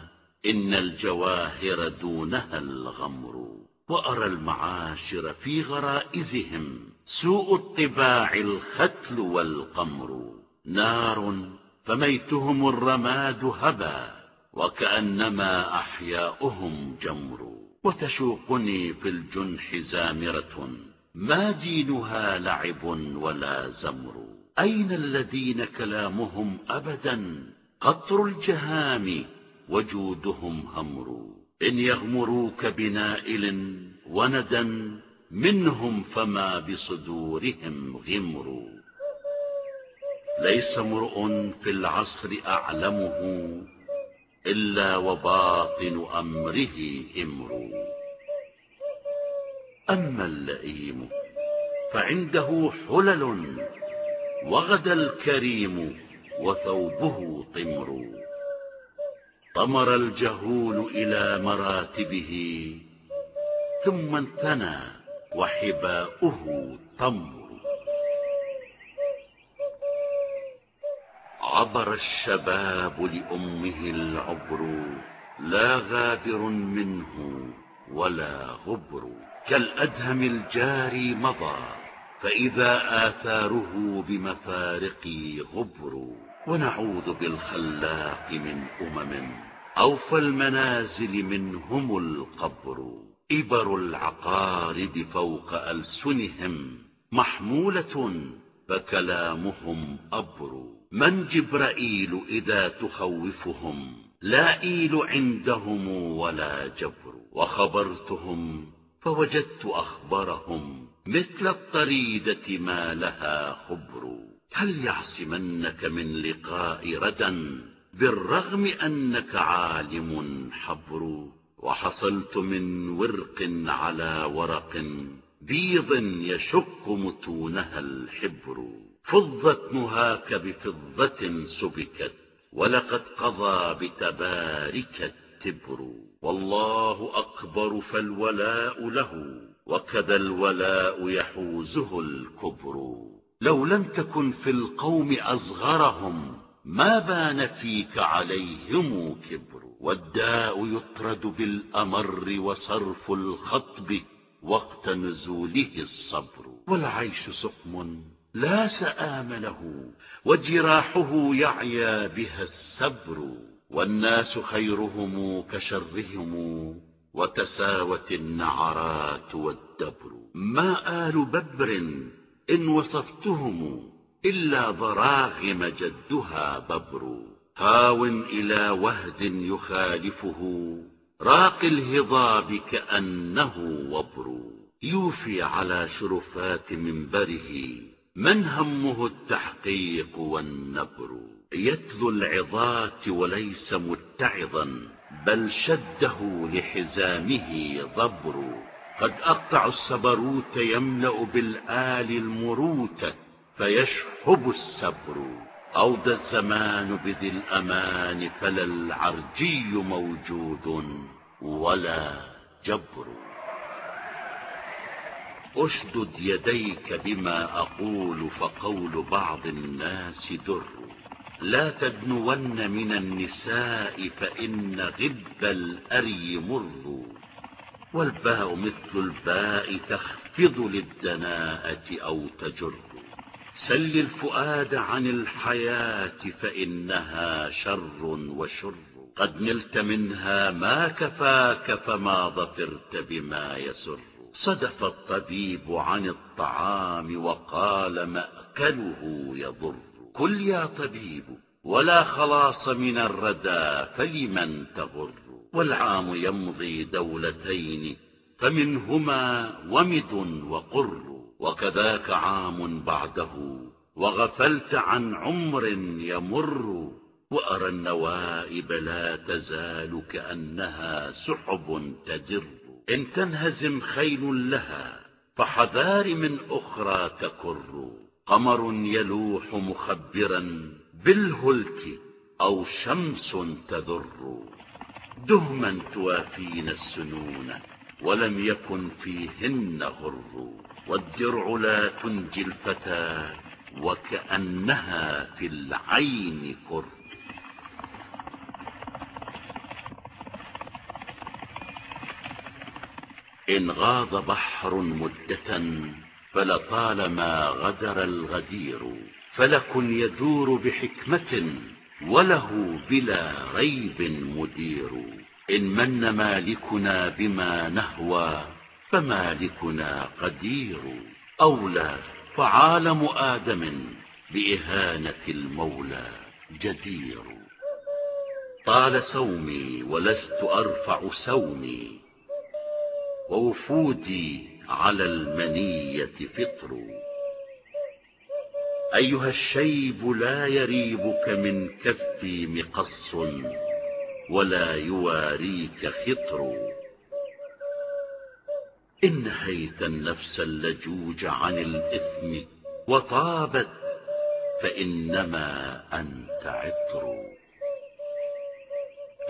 إن الجواهر دونها الغمر. وأرى المعاشر في غرائزهم سوء الطباع الختل والقمر. نار فميتهم الرماد هبا وكأنما أحياؤهم جمر. وتشوقني في الجنح زامرة ما دينها لعب ولا زمر. أين الذين كلامهم أبدا؟ قطر الجهام وجودهم همر. إن يغمروك بنائل وندا منهم فما بصدورهم غمر. ليس امرؤ في العصر أعلمه إلا وباطن أمره إمر. أما اللئيم فعنده حلل. وغدا الكريم وثوبه طمر. طمر الجهول إلى مراتبه ثم انثنى وحباؤه تمر. عبر الشباب لأمه العبر لا غابر منه ولا غبر. كالأدهم الجاري مضى فإذا آثاره بمفارقي غبر ونعوذ بالخلاق من أمم أوفى المنازل منهم القبر إبر العقارب فوق ألسنهم محمولة فكلامهم أبر من جبرائيل إذا تخوفهم لا إيل عندهم ولا جبر وخبرتهم فوجدت أخبرهم مثل الطريدة ما لها خبر. هل يعصمنك من لقاء ردا بالرغم أنك عالم حبر؟ وحصلت من ورق على ورق بيض يشق متونها الحبر. فضت نهاك بفضة سبكت ولقد قضى بتبارك التبر. والله أكبر فالولاء له. وكذا الولاء يحوزه الكبر. لو لم تكن في القوم أصغرهم ما بان فيك عليهم كبر. والداء يطرد بالأمر وصرف الخطب وقت نزوله الصبر. والعيش سقم لا سآم له وجراحه يعيا بها السبر. والناس خيرهم كشرهم وتساوت النعرات والدبر. ما آل ببر إن وصفتهم إلا ضراغم جدها ببر. هاو إلى وهد يخالفه راق الهضاب كأنه وبر. يوفي على شرفات منبره من همه التحقيق والنبر. يتلو العظات وليس متعظا بل شده لحزامه ضبر. قد أقطع السبروت يملأ بالآل المروت فيشهب السبر. أودى الزمان بذي الأمان فلا العرجي موجود ولا جبر. أشدد يديك بما أقول فقول بعض الناس در. لا تدنون من النساء فإن غب الأري مر. والباء مثل الباء تخفض للدناءة أو تجر. سل الفؤاد عن الحياة فإنها شر وشر. قد نلت منها ما كفاك فما ظفرت بما يسر. صدف الطبيب عن الطعام وقال مأكله يضر. كل يا طبيب ولا خلاص من الردى فلمن تغر؟ والعام يمضي دولتين فمنهما ومد وقر. وكذاك عام بعده وغفلت عن عمر يمر. وأرى النوائب لا تزال كأنها سحب تدر إن تنهزم خيل لها فحذار من أخرى تكر. قمر يلوح مخبرا بالهلك أو شمس تذر. دهما توافين السنون ولم يكن فيهن غر. والدرع لا تنجي الفتى وكأنها في العين كر إن غاض بحر مدة فلطالما غدر الغدير فلك يدور بحكمة وله بلا ريب مدير. إن من مالكنا بما نهوى فمالكنا قدير. أولى فعالم آدم بإهانة المولى جدير. طال سومي ولست أرفع سومي ووفودي على المنية فطر. أيها الشيب لا يريبك من كفي مقص ولا يواريك خطر. إن نهيت النفس اللجوج عن الإثم وطابت فإنما أنت عطر.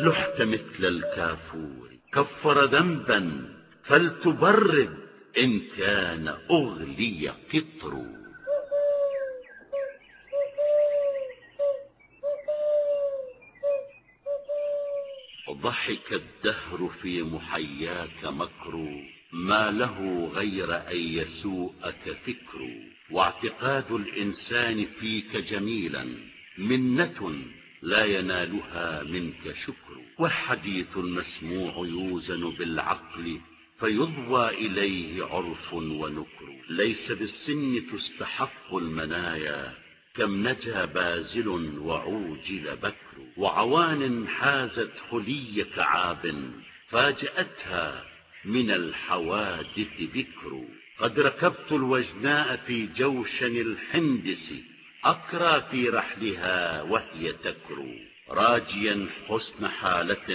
لحت مثل الكافور كفر ذنبا فلتبرد. إن كان أغلي قطر. ضحك الدهر في محياك مكر. ما له غير أن يسوءك فكر. واعتقاد الإنسان فيك جميلا. منة لا ينالها منك شكر. والحديث المسموع يوزن بالعقل. فيضوى إليه عرف ونكر. ليس بالسن تستحق المنايا. كم نجا بازل وعوجل بكر. وعوان حازت خلي كعاب. فاجأتها من الحوادث ذكر قد ركبت الوجناء في جوشن الحندس. أكرى في رحلها وهي تكر. راجيا حسن حالة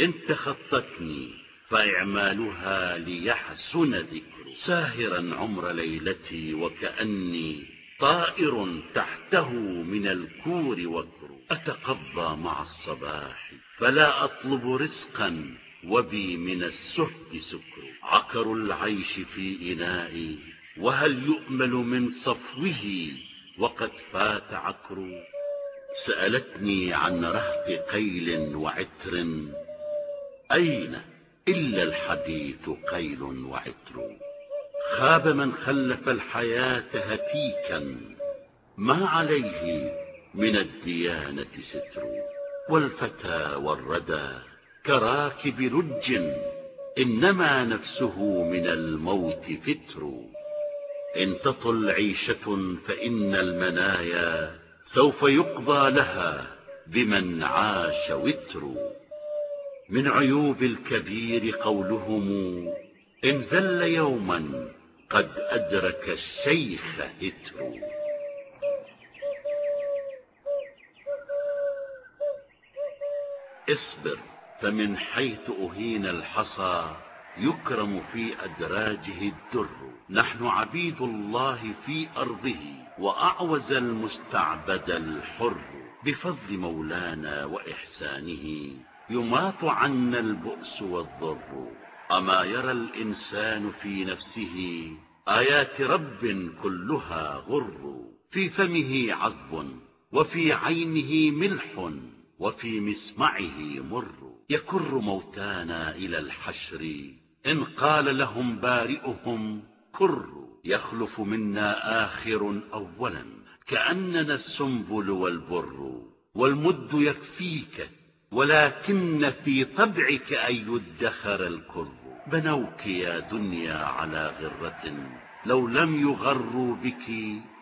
إن تخطتني فإعمالها ليحسن ذكر ساهرا عمر ليلتي وكأني طائر تحته من الكور وكر. أتقضى مع الصباح فلا أطلب رزقا وبي من السهد سكر. عكر العيش في إنائي وهل يؤمل من صفوه؟ وقد فات عكر. سألتني عن رهط قيل وعتر. أين إلا الحديث قيل وعتر خاب من خلف الحياة هتيكا ما عليه من الديانة ستر. والفتى والردى كراكب لج إنما نفسه من الموت فتر. إن تطل عيشة فإن المنايا سوف يقضى لها بمن عاش وتر. من عيوب الكبير قولهم إن زل يوما قد أدرك الشيخ هتر اصبر فمن حيث أهين الحصى يكرم في أدراجه الدر. نحن عبيد الله في أرضه وأعوز المستعبد الحر. بفضل مولانا وإحسانه. يماط عنا البؤس والضر. أما يرى الإنسان في نفسه آيات رب كلها غر. في فمه عذب وفي عينه ملح وفي مسمعه مر. يكر موتانا إلى الحشر. إن قال لهم بارئهم كروا يخلف منا آخر أولا. كأننا السنبل والبر. والمد يكفيك ولكن في طبعك أن يدخر الكر بنوك يا دنيا على غرة لو لم يغروا بك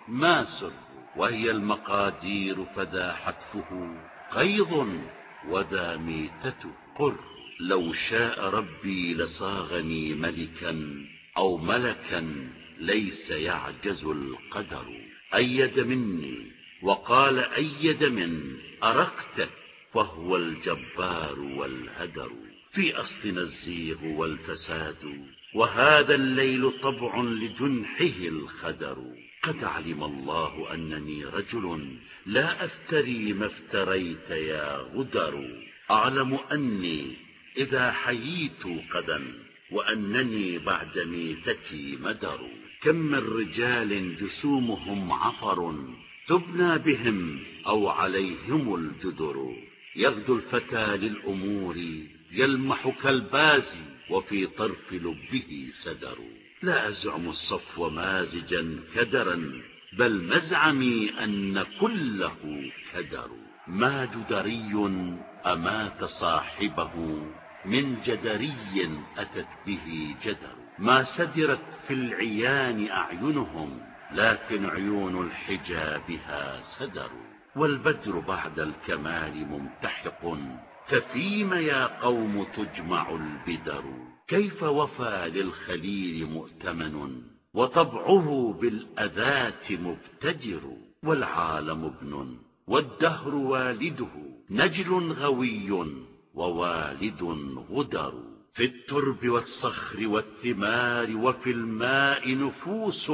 ما سر وهي المقادير فذا حتفه قيض وذا ميتته. قر لو شاء ربي لصاغني ملكا أو ملكا ليس يعجز القدر. أيد مني وقال أيد من أرقته فهو الجبار والهدر في أصلنا الزيغ والفساد وهذا الليل طبع لجنحه الخدر. قد علم الله أنني رجل لا أفتري ما افتريت يا غدر. أعلم أني إذا حييت غدا وأنني بعد ميتتي مدر. كم من رجال جسومهم عفر تبنى بهم أو عليهم الجدر. يغدو الفتى للأمور يلمح كالباز وفي طرف لبه سدر. لا أزعم الصفو مازجا كدرا بل مزعمي أن كله كدر. ما جدري أمات صاحبه من جدري أتت به جدر. ما سدرت في العيان أعينهم لكن عيون الحجى بها سدر. والبدر بعد الكمال ممتحق. ففيم يا قوم تجمع البدر. كيف وفى للخليل مؤتمن؟ وطبعه بالأذات مبتدر والعالم ابن والدهر والده. نجل غوي ووالد غدر. في الترب والصخر والثمار وفي الماء نفوس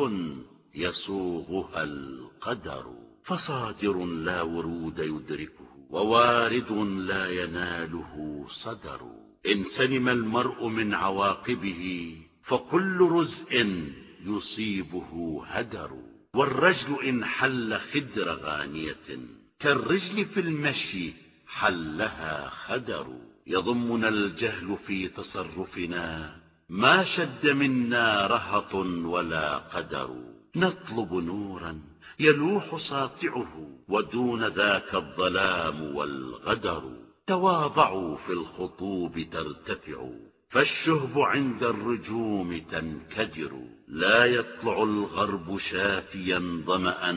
يصوغها القدر. فصادر لا ورود يدركه ووارد لا يناله صدر. إن سلم المرء من عواقبه فكل رزء يصيبه هدر. والرجل إن حل خدر غانية كالرجل في المشي حلها خدر. يضمنا الجهل في تصرفنا ما شد منا رهط ولا قدر. نطلب نورا يلوح ساطعه ودون ذاك الظلام والغدر. تواضعوا في الخطوب ترتفعوا فالشهب عند الرجوم تنكدر. لا يطلع الغرب شافيا ظمأ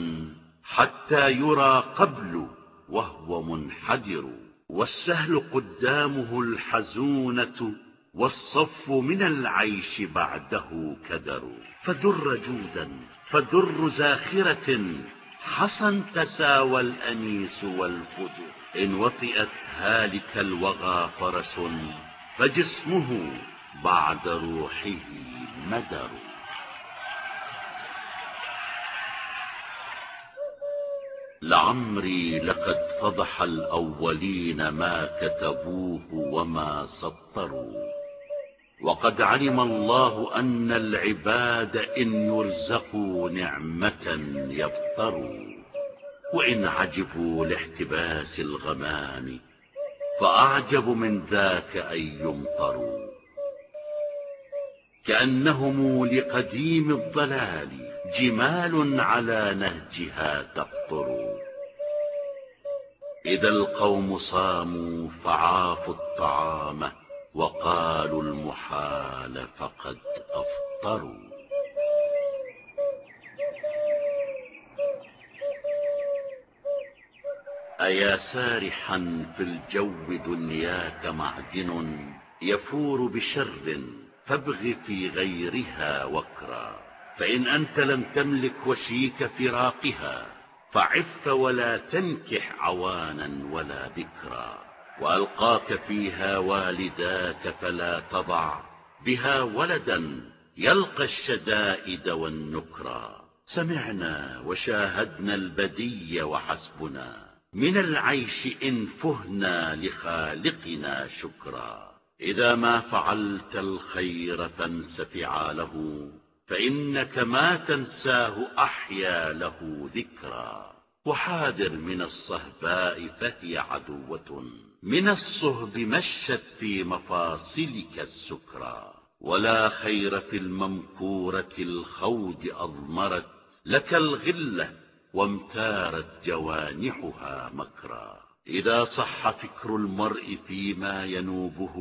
حتى يرى قبل وهو منحدر. والسهل قدامه الحزونة والصف من العيش بعده كدر. فدر جودا فدر زاخرة حصى تساوى الأنيس والفدر إن وطئت هالك الوغى فرس فجسمه بعد روحه مدر. لعمري لقد فضح الأولين ما كتبوه وما سطروا. وقد علم الله أن العباد إن يرزقوا نعمة يفطروا وإن عجبوا لاحتباس الغمام فأعجب من ذاك أن يمطروا. كأنهم لقديم الضلال جمال على نهجها تقطر إذا القوم صاموا فعافوا الطعام وقالوا المحال فقد أفطروا. أيا سارحا في الجو دنياك معدن يفور بشر فابغ في غيرها وكرا. فإن أنت لم تملك وشيك فراقها فعف ولا تنكح عوانا ولا بكرا. وألقاك فيها والداك فلا تضع بها ولدا يلقى الشدائد والنكرا سمعنا وشاهدنا البدي وحسبنا من العيش إن فهنا لخالقنا شكرا. إذا ما فعلت الخير فانس فعاله فإنك ما تنساه أحيا له ذكرا. وحاذر من الصهباء فهي عدوة. من الصهب مشت في مفاصلك السكرى. ولا خير في الممكورة الخود أضمرت. لك الغلة وامتارت جوانحها مكرا. إذا صح فكر المرء فيما ينوبه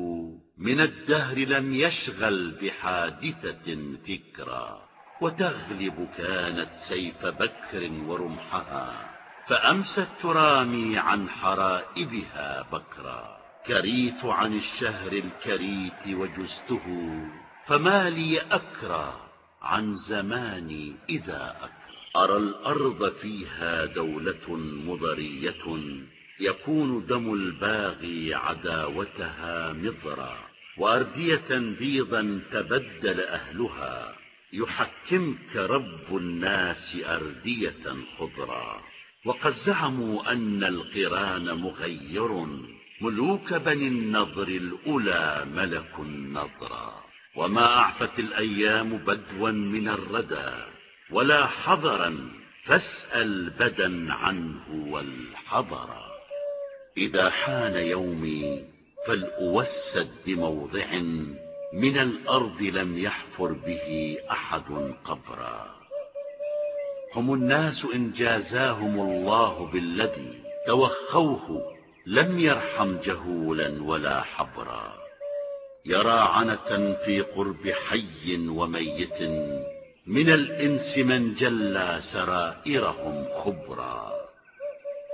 من الدهر لم يشغل بحادثة فكرا. وتغلب كانت سيف بكر ورمحها. فأمست ترامي عن حرائبها بكرا. كريت عن الشهر الكريت وجزته فما لي أكرى عن زماني إذا أكرى أرى الأرض فيها دولة مضرية يكون دم الباغي عداوتها مضرا. وأردية بيضا تبدل أهلها يحكمك رب الناس أردية خضرا. وقد زعموا أن القرآن مغير ملوك بني النضر الأولى ملك نضرا وما أعفت الأيام بدوا من الردى ولا حضرا فاسأل بدا عنه والحضرا إذا حان يومي فلأوسد بموضع من الأرض لم يحفر به أحد قبرا. هم الناس إن جازاهم الله بالذي توخوه لم يرحم جهولا ولا حبرا. يرى عنة في قرب حي وميت من الإنس من جلى سرائرهم خبرا.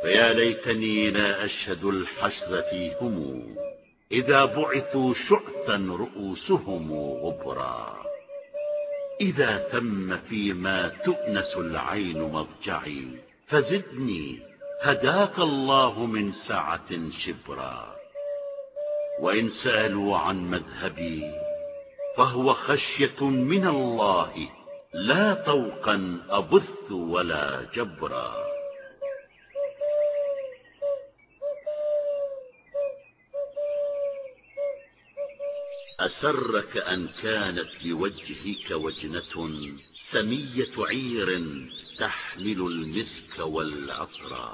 فيا ليتني لا أشهد الحشر فيهم إذا بعثوا شعثا رؤوسهم غبرا. إذا تم فيما تؤنس العين مضجعي فزدني هداك الله من سعة شبرا. وإن سألوا عن مذهبي فهو خشية من الله لا طوقا أبث ولا جبرا. أسرك أن كانت لوجهك وجنة سمية عير تحمل المسك والعطر.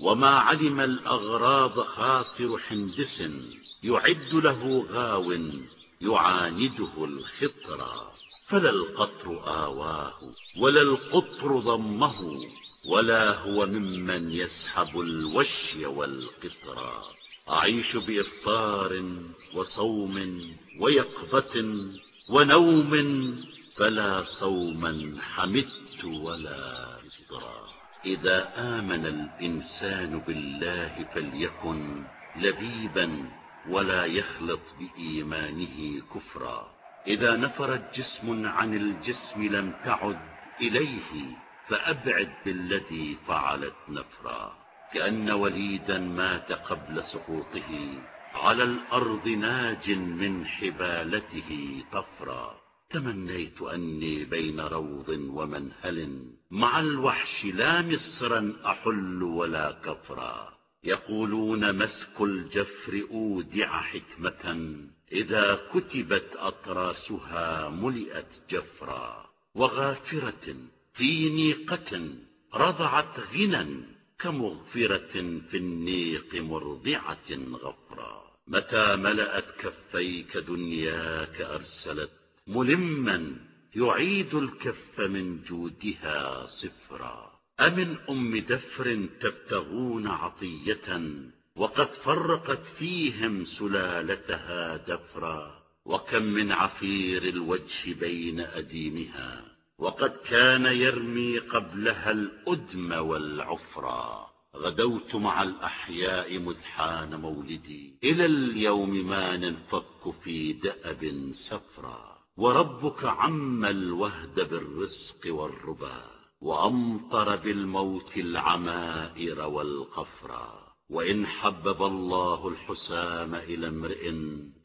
وما علم الأغراض خاطر حندس يعد له غاو يعانده الخطرا فلا القطر آواه ولا القطر ضمه ولا هو ممن يسحب الوشي والقطرا أعيش بإفطار وصوم ويقظة ونوم فلا صوما حمدت ولا فطرا إذا آمن الإنسان بالله فليكن لبيبا ولا يخلط بإيمانه كفرا. إذا نفرت جسم عن الجسم لم تعد إليه فأبعد بالذي فعلت نفرا. كأن وليدا مات قبل سقوطه على الأرض ناج من حبالته طفرا. تمنيت أني بين روض ومنهل. مع الوحش لا مصرا أحل ولا كفرا. يقولون مسك الجفر أودع حكمة. إذا كتبت أطراسها ملئت جفرا. وغافرة في نيقة رضعت غنى. كمغفرة في النيق مرضعة غفرا. متى ملأت كفيك دنياك أرسلت ملما يعيد الكف من جودها صفرا. أمن أم دفر تبتغون عطية وقد فرقت فيهم سلالتها دفرا. وكم من عفير الوجه بين أديمها. وقد كان يرمي قبلها الأدم والعفرا. غدوت مع الأحياء مذ حان مولدي. إلى اليوم ما ننفك في دأب سفرا. وربك عم الوهد بالرزق والربا. وأمطر بالموت العمائر والقفرا. وإن حبب الله الحسام إلى امرئ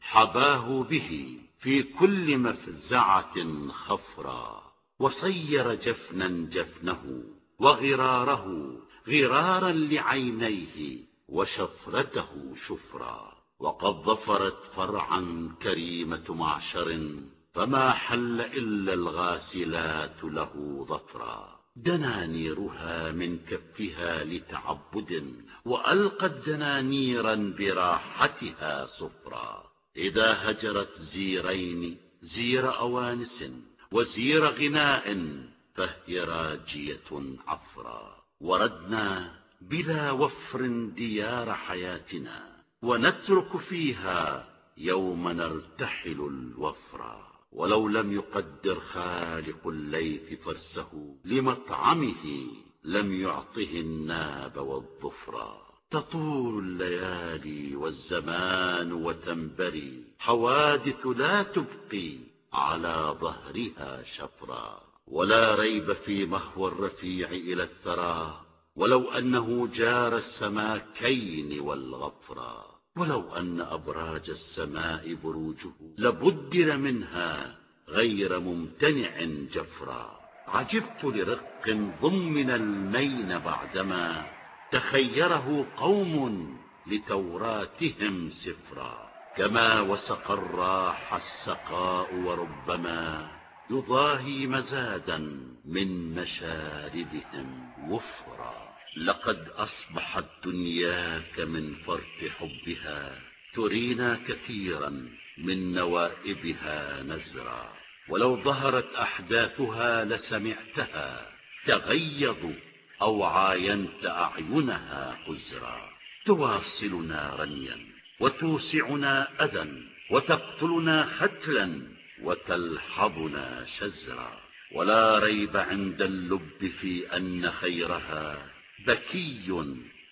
حباه به في كل مفزعة خفرا. وصير جفنا جفنه وغراره غرارا لعينيه وشفرته شفرا. وقد ظفرت فرعا كريمة معشر فما حل إلا الغاسلات له ظفرا. دنانيرها من كفها لتعبد وألقت دنانيرا براحتها صفرا. إذا هجرت زيرين زير أوانس وزير غناء فهي راجية عفرا. وردنا بلا وفر ديار حياتنا ونترك فيها يوم نرتحل الوفرا. ولو لم يقدر خالق الليث فرسه لمطعمه لم يعطه الناب والظفرا. تطول الليالي والزمان وتنبري حوادث لا تبقي. على ظهرها شفرا. ولا ريب في مهوى الرفيع إلى الثرى. ولو أنه جار السماكين والغفرا. ولو أن أبراج السماء بروجه لبدل منها غير ممتنع جفرا. عجبت لرق ضمن المين بعدما تخيره قوم لتوراتهم سفرا. كما وسق الراح السقاء وربما يضاهي مزادا من مشاربهم وفرا. لقد أصبحت دنياك من فرط حبها ترينا كثيرا من نوائبها نزرا. ولو ظهرت أحداثها لسمعتها تغيظ أو عاينت أعينها قزرا تواصلنا رميا وتوسعنا أذى وتقتلنا ختلا وتلحظنا شزرا. ولا ريب عند اللب في أن خيرها بكي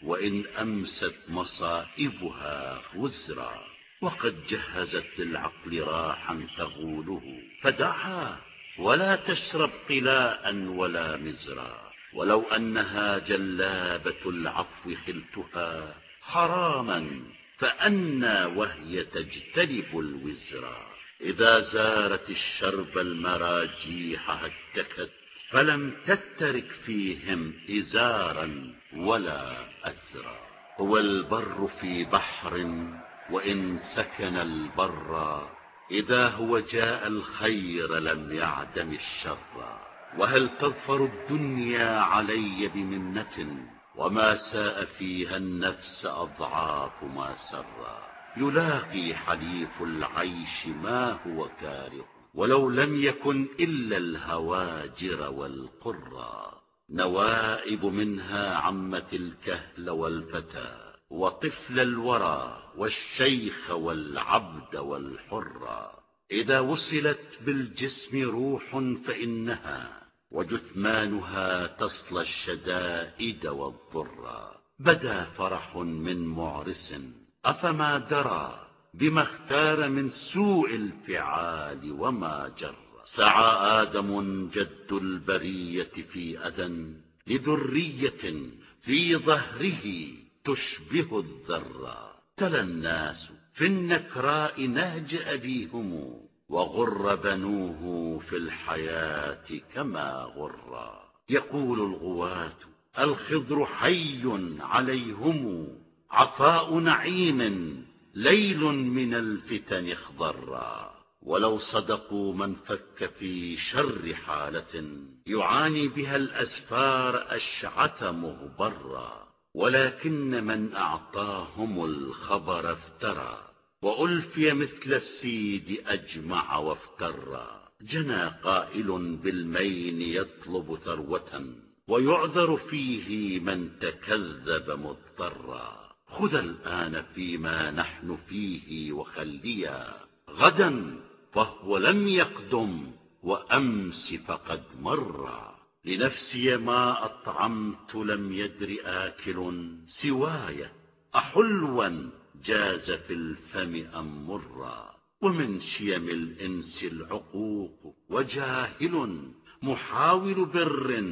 وإن أمست مصائبها وزرا. وقد جهزت للعقل راحا تغوله فدعها ولا تشرب قلاء ولا مزرا. ولو أنها جلابة العفو خلتها حراما فأنى وهي تجتنب الوزرا إذا زارت الشرب المراجيح هتكت فلم تترك فيهم إزارا ولا أسرا. هو البر في بحر وإن سكن البر إذا هو جاء الخير لم يعدم الشر. وهل تظفر الدنيا علي بمنة؟ وما ساء فيها النفس أضعاف ما سر يلاقي حليف العيش ما هو كاره. ولو لم يكن إلا الهواجر والقرى. نوائب منها عمت الكهل والفتى. وطفل الورى والشيخ والعبد والحر إذا وصلت بالجسم روح فإنها وجثمانها تصلى الشدائد والضر. بدا فرح من معرس أفما درى بما اختار من سوء الفعال وما جر. سعى آدم جد البرية في أذى لذرية في ظهره تشبه الذرة تلا الناس في النكراء نهج أبيهم وغر بنوه في الحياة كما غر. يقول الغواة الخضر حي عليهم عطاء نعيم ليل من الفتن اخضرا ولو صدقوا من فك في شر حالة يعاني بها الأسفار أشعث مغبرا ولكن من أعطاهم الخبر افترى. وألفي مثل السيد أجمع وافترى جنى قائل بالمين يطلب ثروة ويعذر فيه من تكذب مضطرا خذ الآن فيما نحن فيه وخليا. غدا فهو لم يقدم وأمس فقد مر. لنفسي ما أطعمت لم يدر آكل سواي أحلوا جاز في الفم أم مرا ومن شيم الإنس العقوق وجاهل محاول بر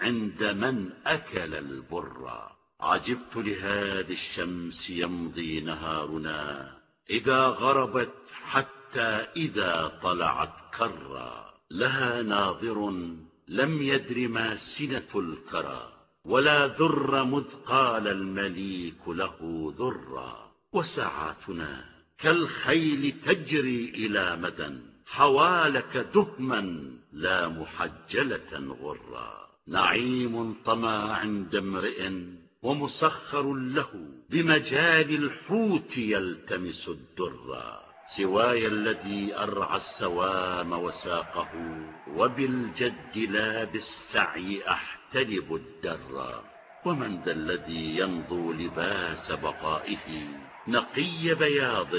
عند من أكل البر. عجبت لهذه الشمس يمضي نهارنا إذا غربت حتى إذا طلعت كرا. لها ناظر لم يدر ما سنة الكرى ولا ذر مذ قال المليك له ذرا. وساعاتنا كالخيل تجري إلى مدى حوالك دهما لا محجلة غرا. نعيم طمى عند امرئ ومسخر له بمجال الحوت يلتمس الدرا سواي الذي أرعى السوام وساقه وبالجد لا بالسعي أحتلب الدرا ومن ذا الذي ينظو لباس بقائه نقي بياض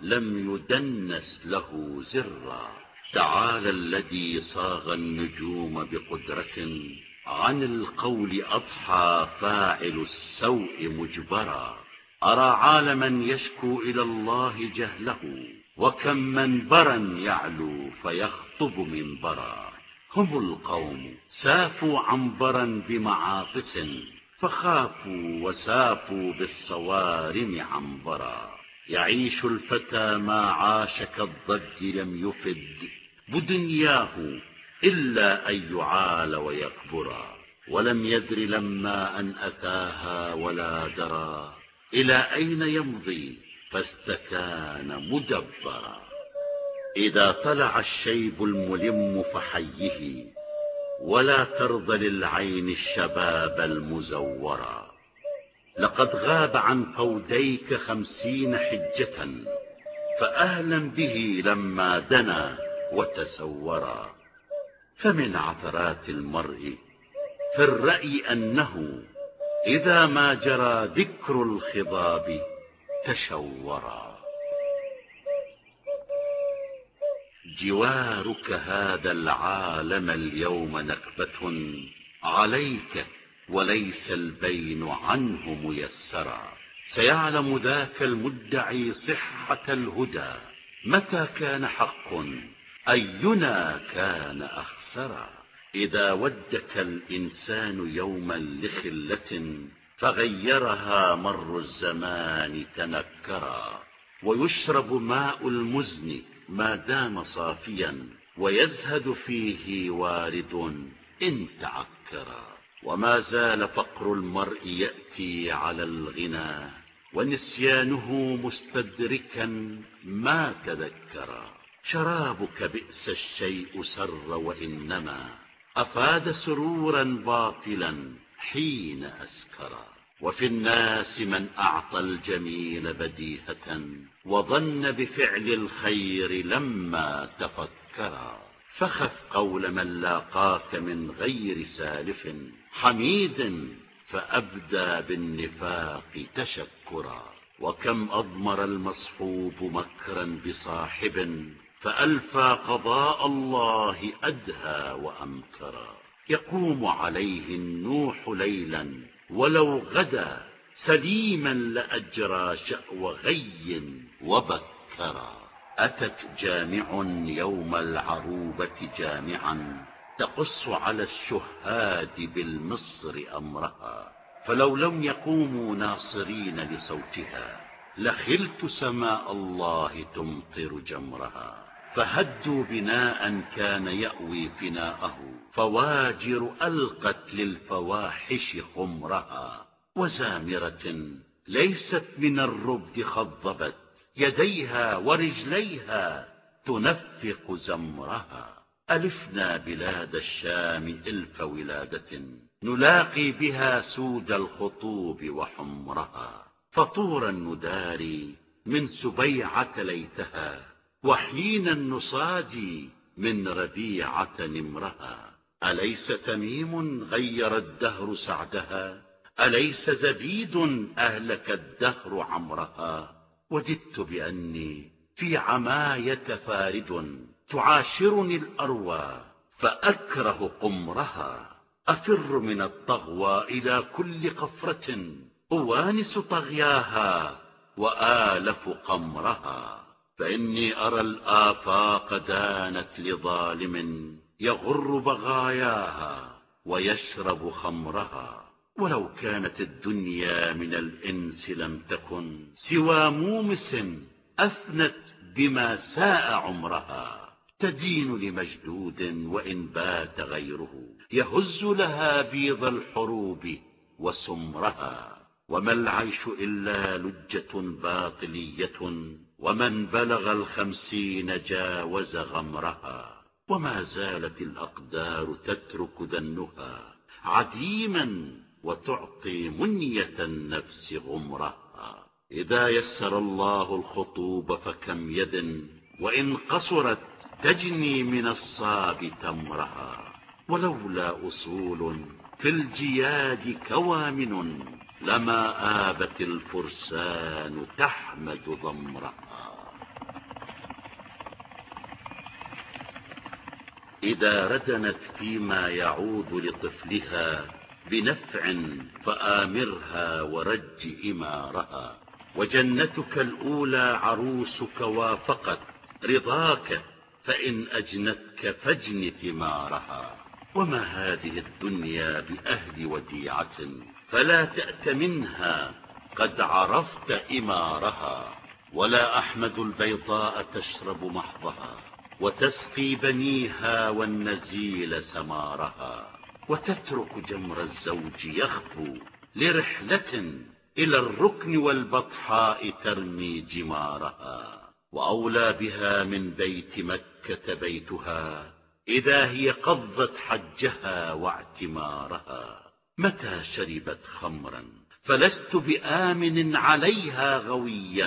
لم يدنس له زرا. تعالى الذي صاغ النجوم بقدرة. عن القول أضحى فاعل السوء مجبرا. أرى عالما يشكو إلى الله جهله. وكم منبرا يعلو فيخطب منبرا. هم القوم سافوا عنبرا بمعاطس. فخافوا وسافوا بالصوارم عنبرا. يعيش الفتى ما عاش كالضج لم يفد. بدنياه إلا أن يعال ويكبرا. ولم يدر لما أن أتاها ولا درى إلى أين يمضي فاستكان مدبرا. إذا طلع الشيب الملم فحيه. ولا ترضى للعين الشباب المزورا لقد غاب عن قوديك خمسين حجة فأهلا به لما دنا وتسورا. فمن عثرات المرء في الرأي أنه إذا ما جرى ذكر الخضاب تشورا. جوارك هذا العالم اليوم نكبة عليك وليس البين عنه ميسرا. سيعلم ذاك المدعي صحة الهدى. متى كان حق؟ أينا كان أخسرا. إذا ودك الإنسان يوما لخلة فغيرها مر الزمان تنكرا. ويشرب ماء المزن ما دام صافيا ويزهد فيه وارد إن تعكرا وما زال فقر المرء يأتي على الغنى ونسيانه مستدركا ما تذكرا شرابك بئس الشيء سر وإنما أفاد سرورا باطلا حين أسكرا وفي الناس من أعطى الجميل بديهة وظن بفعل الخير لما تفكرا. فخف قول من لاقاك من غير سالف حميد فأبدى بالنفاق تشكرا. وكم أضمر المصحوب مكرا بصاحب فألفى قضاء الله أدهى وأمكرا. يقوم عليه النوح ليلا ولو غدا سليما لأجرى شأو غي وبكرا أتت جامع يوم العروبة جامعا تقص على الشهاد بالمصر أمرها. فلو لم يقوموا ناصرين لصوتها لخلت سماء الله تمطر جمرها. فهدوا بناء كان يأوي فناءه فواجر ألقت للفواحش خمرها. وزامرة ليست من الربد خضبت يديها ورجليها تنفق زمرها. ألفنا بلاد الشام إلف ولادة نلاقي بها سود الخطوب وحمرها. فطورا نداري من سبيعة ليتها وحين النصاج من ربيعة نمرها أليس تميم غير الدهر سعدها؟ أليس زبيد أهلك الدهر عمرها؟ وددت بأني في عماية فارد تعاشرني الأروى فأكره قمرها. أفر من الطغوى إلى كل قفرة أوانس طغياها وآلف قمرها. فإني أرى الآفاق دانت لظالم يغر بغاياها ويشرب خمرها. ولو كانت الدنيا من الإنس لم تكن سوى مومس أفنت بما ساء عمرها. تدين لمجدود وإن بات غيره يهز لها بيض الحروب وسمرها. وما العيش إلا لجة باطلية ومن بلغ الخمسين جاوز غمرها. وما زالت الأقدار تترك ذنها. عديما وتعطي منية النفس غمرها. إذا يسر الله الخطوب فكم يد وإن قصرت تجني من الصاب تمرها. ولولا أصول في الجياد كوامن لما آبت الفرسان تحمد ضمرها. إذا ردنت فيما يعود لطفلها بنفع فآمرها ورج إمارها. وجنتك الأولى عروسك وافقت رضاك فإن أجنتك فاجن ثمارها. وما هذه الدنيا بأهل وديعة؟ فلا تأت منها قد عرفت إمارها. ولا أحمد البيضاء تشرب محضها. وتسقي بنيها والنزيل سمارها. وتترك جمر الزوج يخفو لرحلة إلى الركن والبطحاء ترمي جمارها. وأولى بها من بيت مكة بيتها إذا هي قضت حجها واعتمارها. متى شربت خمرا؟ فلست بآمن عليها غويا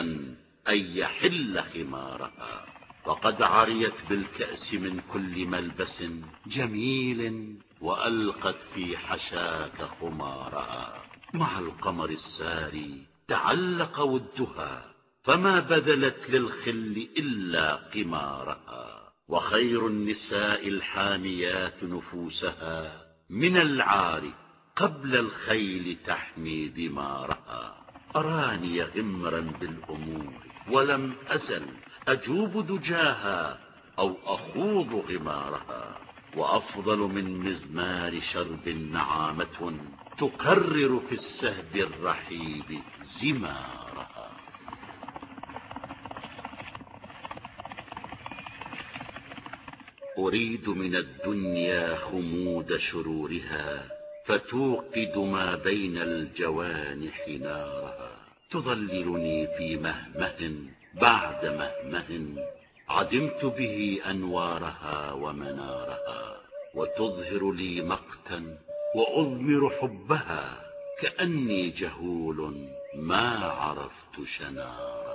أن يحل خمارها. وقد عريت بالكأس من كل ملبس جميل وألقت في حشاك خمارها مع القمر الساري تعلق ودها فما بذلت للخل إلا قمارها وخير النساء الحاميات نفوسها من العار قبل الخيل تحمي ذمارها أراني غمرا بالأمور ولم أزل أجوب دجاها أو أخوض غمارها وأفضل من مزمار شرب نعامة تكرر في السهب الرحيب زمارها. أريد من الدنيا خمود شرورها فتوقد ما بين الجوانح نارها تظللني في مهمه بعد مهمه عدمت به أنوارها ومنارها وتظهر لي مقتا وأضمر حبها كأني جهول ما عرفت شنارها.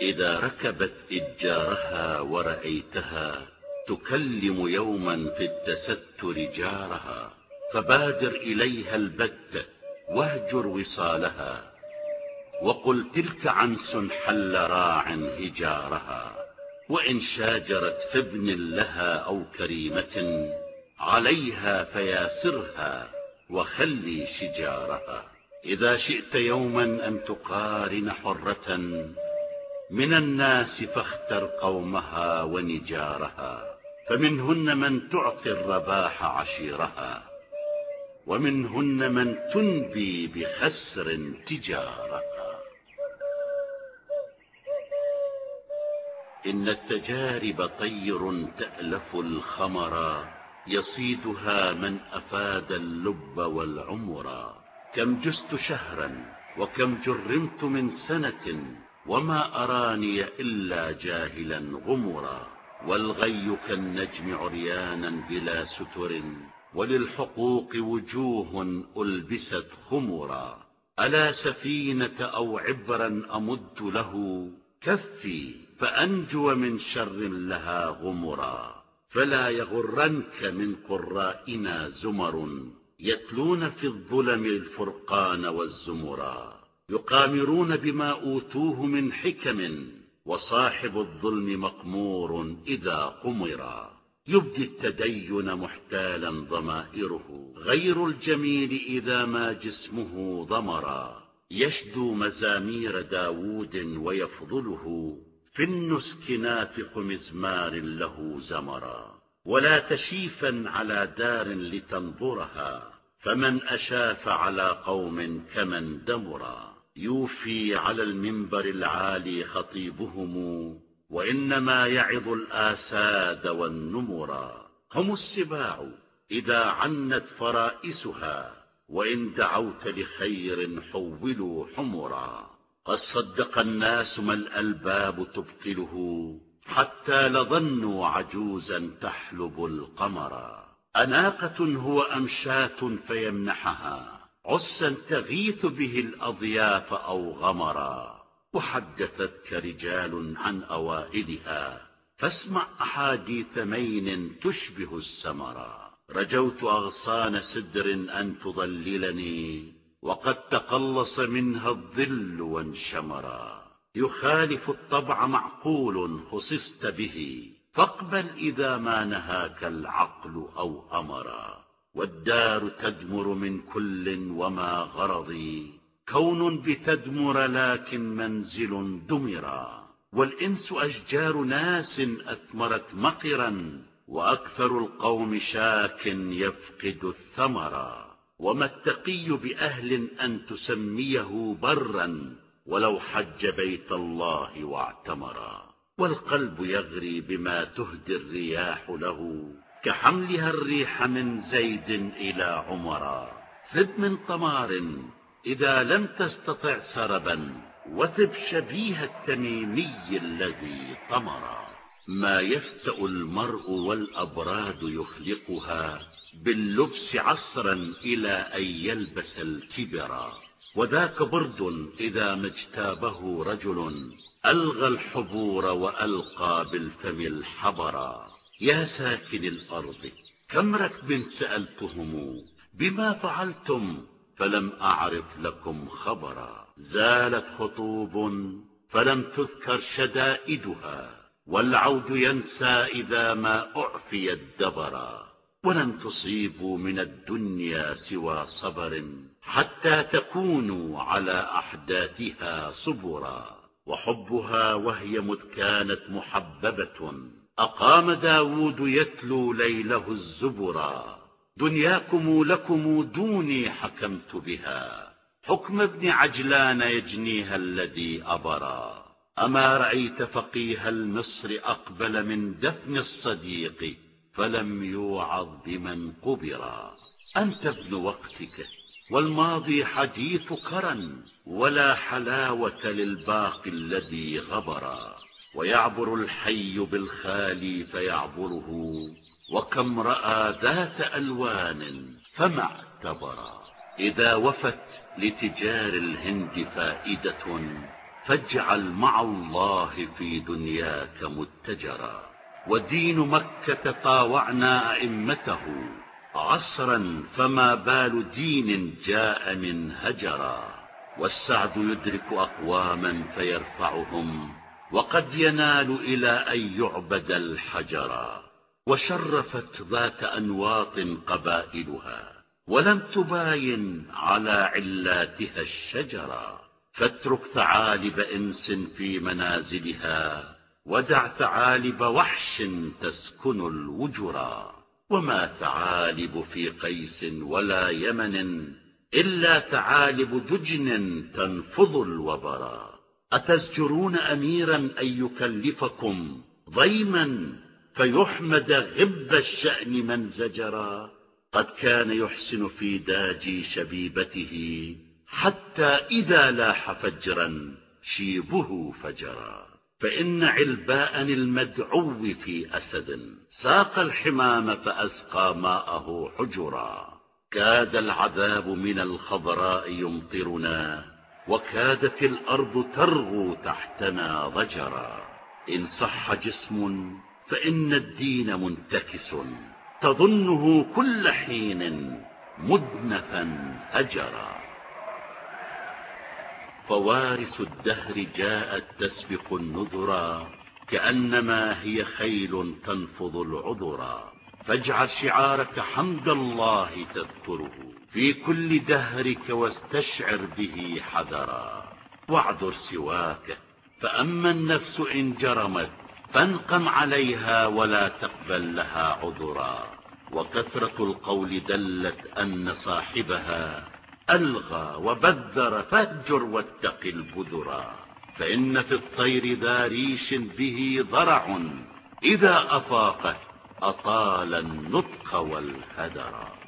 إذا ركبت إجارها ورأيتها تكلم يوما في التستر جارها فبادر إليها البت واهجر وصالها وقل تلك عنس حل راع هجارها وإن شاجرت في ابن لها أو كريمة عليها فياسرها وخلي شجارها. إذا شئت يوما أن تقارن حرة من الناس فاختر قومها ونجارها فمنهن من تعطي الرباح عشيرها. ومنهن من تنبي بخسر تجارها إن التجارب طير تألف الخمرا يصيدها من أفاد اللب والعمرا كم جست شهرا وكم جرمت من سنة وما أراني إلا جاهلا غمرا. والغي كالنجم عريانا بلا ستر. وللحقوق وجوه ألبست خمرا. ألا سفينة أو عبرا أمد له؟ كفي فأنجو من شر لها غمرا. فلا يغرنك من قرائنا زمر يتلون في الظلم الفرقان والزمرا. يقامرون بما أوتوه من حكم وصاحب الظلم مقمور إذا قمرا. يبدي التدين محتالا ضمائره. غير الجميل إذا ما جسمه ضمرا. يشدو مزامير داود ويفضله. في النسك نافق مزمار له زمرا. ولا تشيفا على دار لتنظرها. فمن أشاف على قوم كمن دمرا. يوفي على المنبر العالي خطيبهم. وإنما يعظ الآساد والنمرا هم السباع إذا عنت فرائسها وإن دعوت لخير حولوا حمرا قد صدق الناس ما الألباب تبطله حتى لظنوا عجوزا تحلب القمرا أناقة هو أمشاة فيمنحها عسا تغيث به الأضياف أو غمرا. وحدثتك رجال عن أوائلها. فاسمع أحاديث مين تشبه السمرا رجوت أغصان سدر أن تضللني وقد تقلص منها الظل وانشمرا يخالف الطبع معقول خصصت به فاقبل إذا ما نهاك العقل أو أمرا والدار تدمر من كل وما غرضي. كون بتدمر لكن منزل دمرا والإنس أشجار ناس أثمرت مقرا وأكثر القوم شاك يفقد الثمرا وما التقي بأهل أن تسميه برا ولو حج بيت الله واعتمرا والقلب يغري بما تهدي الرياح له كحملها الريح من زيد إلى عمرا ثب من طمار إذا لم تستطع سربا وثب شبيه التميمي الذي طمرا ما يفتأ المرء والأبراد يخلقها باللبس عصرا إلى أن يلبس الكبرا وذاك برد إذا ما اجتابه رجل. ألغى الحبور وألقى بالفم الحبرا يا ساكن الأرض كم ركب سألتهم بما فعلتم فلم أعرف لكم خبرا. زالت خطوب فلم تذكر شدائدها والعود ينسى إذا ما أعفي الدبرا ولن تصيبوا من الدنيا سوى صبر حتى تكونوا على أحداثها صبرا. وحبها وهي مذ كانت محببة. أقام داود يتلو ليله الزبرا. دنياكم لكم دوني حكمت بها. حكم ابن عجلان يجنيها الذي أبرا. أما رأيت فقيه المصر أقبل من دفن الصديق فلم يوعظ بمن قبرا. أنت ابن وقتك والماضي حديث كرا ولا حلاوة للباقي الذي غبرا. ويعبر الحي بالخالي فيعبره وكم رأى ذات ألوان فما اعتبرا إذا وفت لتجار الهند فائدة فاجعل مع الله في دنياك متجرا. ودين مكة طاوعنا أئمته عصرا فما بال دين جاء من هجرا. والسعد يدرك أقواما فيرفعهم وقد ينال إلى أن يعبد الحجرا. وشرفت ذات أنواط قبائلها ولم تباين على علاتها الشجرا فاترك ثعالب إنس في منازلها ودع ثعالب وحش تسكن الوجرا. وما ثعالب في قيس ولا يمن إلا ثعالب دجن تنفض الوبرا. أتزجرون أميرا أن يكلفكم ضيما فيحمد غب الشأن من زجرا قد كان يحسن في داجي شبيبته حتى إذا لاح فجرا شيبه فجرا. فإن علباء المدعو في أسد ساق الحمام فأسقى ماءه حجرا. كاد العذاب من الخضراء يمطرنا وكادت الأرض ترغو تحتنا ضجرا. إن صح جسم فإن الدين منتكس. تظنه كل حين مدنفا هجرا. فوارس الدهر جاءت تسبق النذرا كأنما هي خيل تنفض العذرا. فاجعل شعارك حمد الله تذكره في كل دهرك واستشعر به حذرا. واعذر سواك فأما النفس إن جرمت فانقم عليها ولا تقبل لها عذرا. وكثرة القول دلت أن صاحبها ألغى وبذر فاهجر واتق البذرا. فإن في الطير ذا ريش به ضرع. إذا أفاقه أطال النطق والهدرا.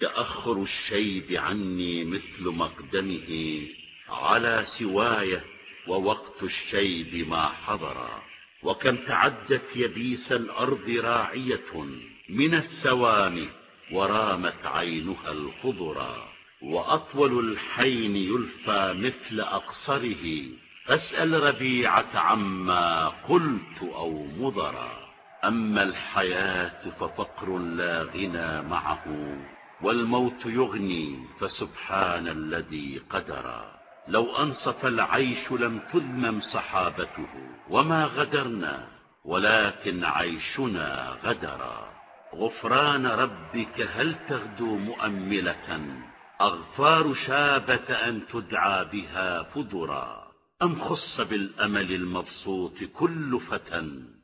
تأخر الشيب عني مثل مقدمه على سواية ووقت الشيب ما حضرا وكم تعدت يبيس الأرض راعية من السوام ورامت عينها الخضرا وأطول الحين يلفى مثل أقصره. فاسأل ربيعة عما قلت أو مضرا أما الحياة ففقر لا غنى معه. والموت يغني فسبحان الذي قدرا لو أنصف العيش لم تذمم صحابته وما غدرنا ولكن عيشنا غدرا غفران ربك هل تغدو مؤملة؟ أغفار شابة أن تدعى بها فدرا. أم خص بالأمل المبسوط كل فتى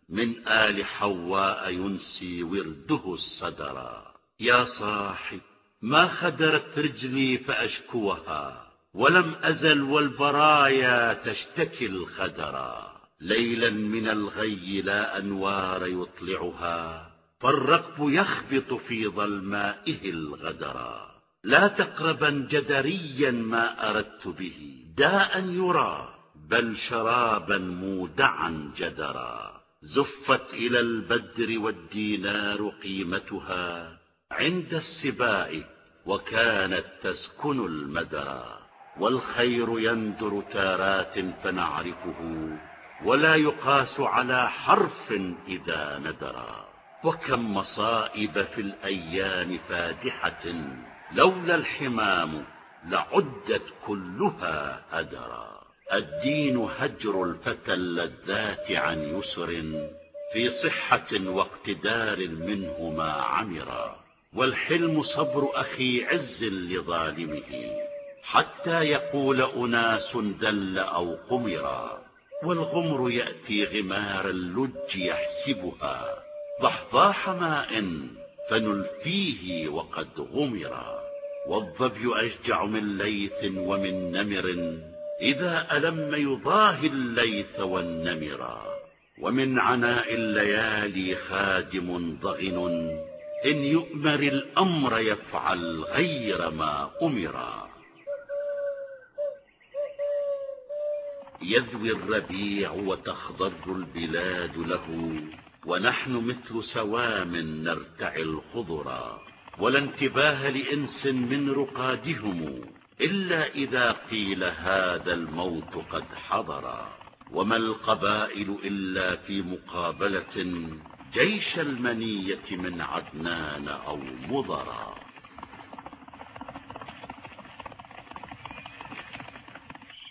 من آل حواء ينسي ورده الصدرا. يا صاحب ما خدرت رجلي فأشكوها ولم أزل والبرايا تشتكي الخدرا. ليلا من الغي لا أنوار يطلعها فالرقب يخبط في ظلمائه الغدرا. لا تقربا جدريا ما أردت به داء يرى بل شرابا مودعا جدرا. زفت إلى البدر والدينار قيمتها عند السباء وكانت تسكن المدرا والخير يندر تارات فنعرفه ولا يقاس على حرف إذا ندرا وكم مصائب في الأيام فادحة لولا الحمام لعدت كلها أدرا الدين هجر الفتى اللذات عن يسر في صحة واقتدار منه ما عمرا. والحلم صبر أخي عز لظالمه حتى يقول أناس دل أو قمرا والغمر يأتي غمار اللج يحسبها ضحضاح ماء فنلفيه وقد غمرا. والظبي أشجع من ليث ومن نمر إذا ألم يضاهي الليث والنمرا ومن عناء الليالي خادم ضغن إن يؤمر الأمر يفعل غير ما أمرا يذوي الربيع وتخضر البلاد له ونحن مثل سوام نرتعي الخضرا ولا انتباه لإنس من رقادهم إلا إذا قيل هذا الموت قد حضرا وما القبائل إلا في مقابلة جيش المنية من عدنان أو مضرا.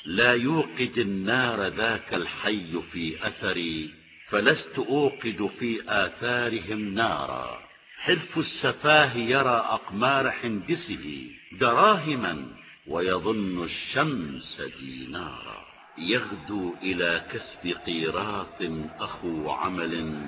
لا يوقد النار ذاك الحي في أثري فلست أوقد في آثارهم نارا. حلف السفاه يرى أقمار حندسه دراهما ويظن الشمس دينارا. يغدو إلى كسب قيراط أخو عمل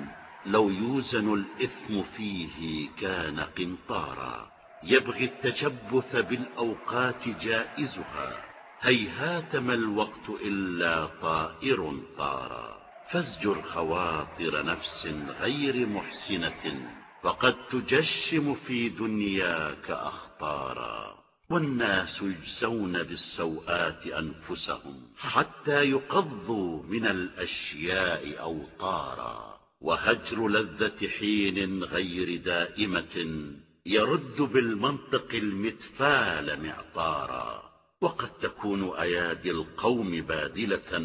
لو يوزن الإثم فيه كان قنطارا. يبغي التشبث بالأوقات جائزها. هيهات ما الوقت إلا طائر طارا. فازجر خواطر نفس غير محسنة. فقد تجشم في دنياك أخطارا. والناس يجزون بالسوءات أنفسهم حتى يقضوا من الأشياء أوطارا. وهجر لذة حين غير دائمة يرد بالمنطق المتفال معطارا وقد تكون أيادي القوم بادلة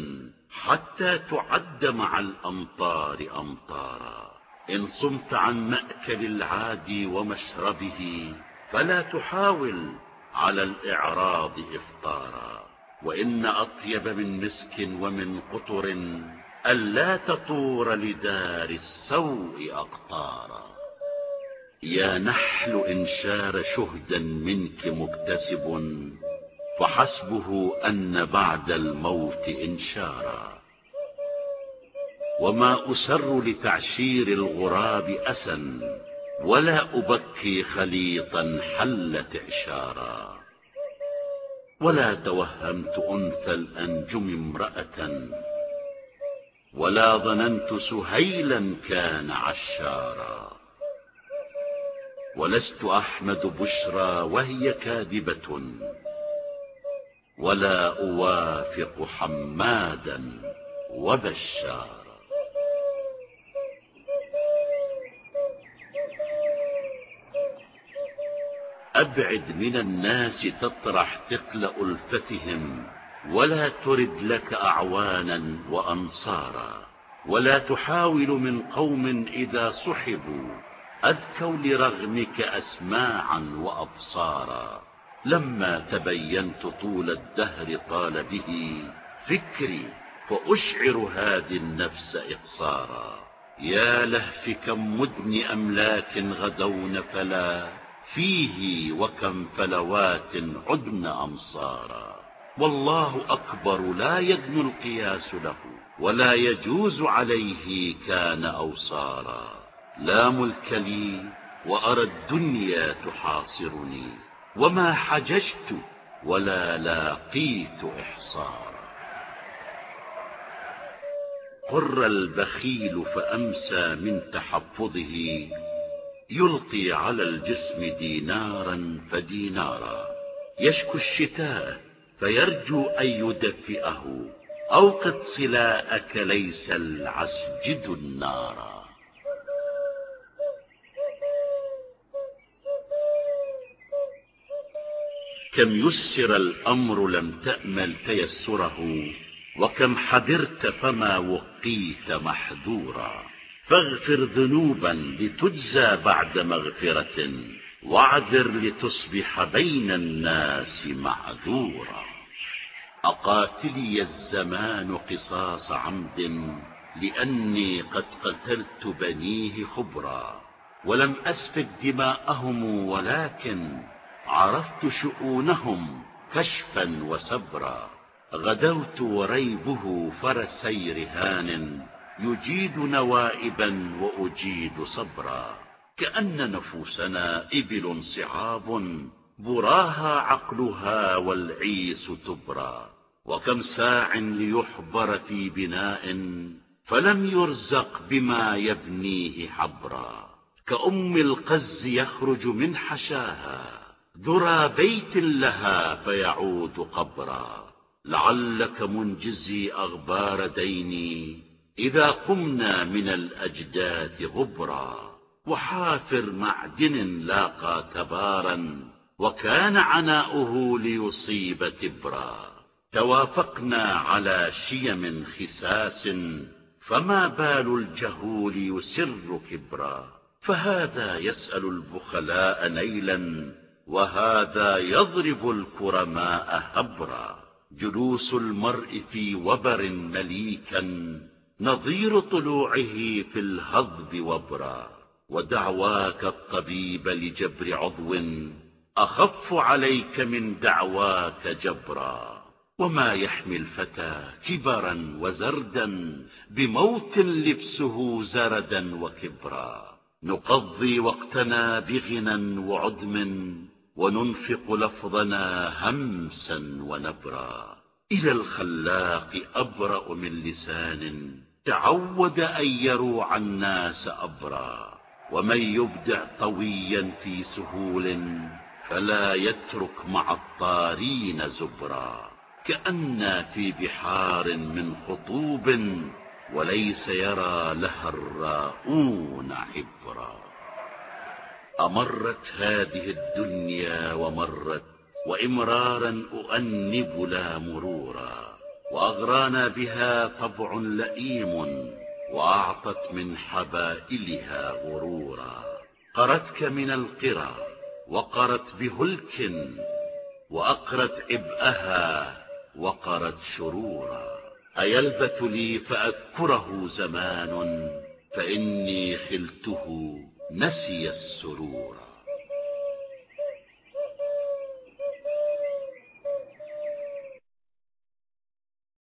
حتى تعد مع الأمطار أمطارا. إن صمت عن مأكل العادي ومشربه فلا تحاول على الإعراض إفطارا. وإن أطيب من مسك ومن قطر ألا تطور لدار السوء أقطارا. يا نحل إن شار شهدا منك مكتسب فحسبه أن بعد الموت إنشارا. وما أسر لتعشير الغراب أسا ولا أبكي خليطا حل تعشارا ولا توهمت أنثى الأنجم امرأة ولا ظننت سهيلا كان عشارا. ولست أحمد بشرى وهي كاذبة. ولا أوافق حمادا وبشارا. أبعد من الناس تطرح ثقل ألفتهم. ولا ترد لك أعوانا وأنصارا ولا تحاول من قوم إذا صحبوا أذكوا لرغمك أسماعا وأبصارا. لما تبينت طول الدهر طال به فكري فأشعر هذه النفس إقصارا. يا لهف كم مدن أملاك غدون فلا فيه وكم فلوات عدن أمصارا. والله أكبر لا يدن القياس له ولا يجوز عليه كان أوصارا. لا ملك لي وأرى الدنيا تحاصرني وما حججت ولا لاقيت إحصارا. قر البخيل فأمسى من تحفظه يلقي على الجسم دينارا فدينارا. يشكو الشتاء فيرجو أن يدفئه أوقد صلاءك ليس العسجد النارا كم يسر الأمر لم تأمل تيسره وكم حذرت فما وقيت محذورا. فاغفر ذنوبا لتجزى بعد مغفرة. واعذر لتصبح بين الناس معذورا. أقاتلي الزمان قصاص عمد لأني قد قتلت بنيه خبرا. ولم أسفك دماءهم ولكن عرفت شؤونهم كشفا وسبرا. غدوت وريبه فرسي رهان يجيد نوائبا وأجيد صبرا. كأن نفوسنا إبل صعاب براها عقلها والعيس تبرى وكم ساع ليحبر في بناء فلم يرزق بما يبنيه حبرا. كأم القز يخرج من حشاها ذرى بيت لها فيعود قبرا. لعلك منجزي أغبار ديني إذا قمنا من الأجداث غبرا. وحافر معدن لاقى تبارا وكان عناؤه ليصيب تبرا. توافقنا على شيم خساس فما بال الجهول يسر كبرا. فهذا يسأل البخلاء نيلا وهذا يضرب الكرماء هبرا. جلوس المرء في وبر مليكا نظير طلوعه في الهضب وبرا. ودعواك الطبيب لجبر عضو. أخف عليك من دعواك جبرا. وما يحمي الفتى كبرا وزردا بموت لبسه زردا وكبرا. نقضي وقتنا بغنى وعدم وننفق لفظنا همسا ونبرا. إلى الخلاق أبرأ من لسان تعود أن يروع الناس أبرا. ومن يبدع طويا في سهول فلا يترك مع الطارين زبرا كأنا في بحار من خطوب وليس يرى لها الراؤون عبرا. أمرت هذه الدنيا ومرت وإمرارا أؤنب لا مرورا وأغرانا بها طبع لئيم وأعطت من حبائلها غرورا. قرتك من القرى وقرت بهلك وأقرت عبئها وقرت شرورا. أيلبث لي فأذكره زمان فإني خلته نسي السرورا.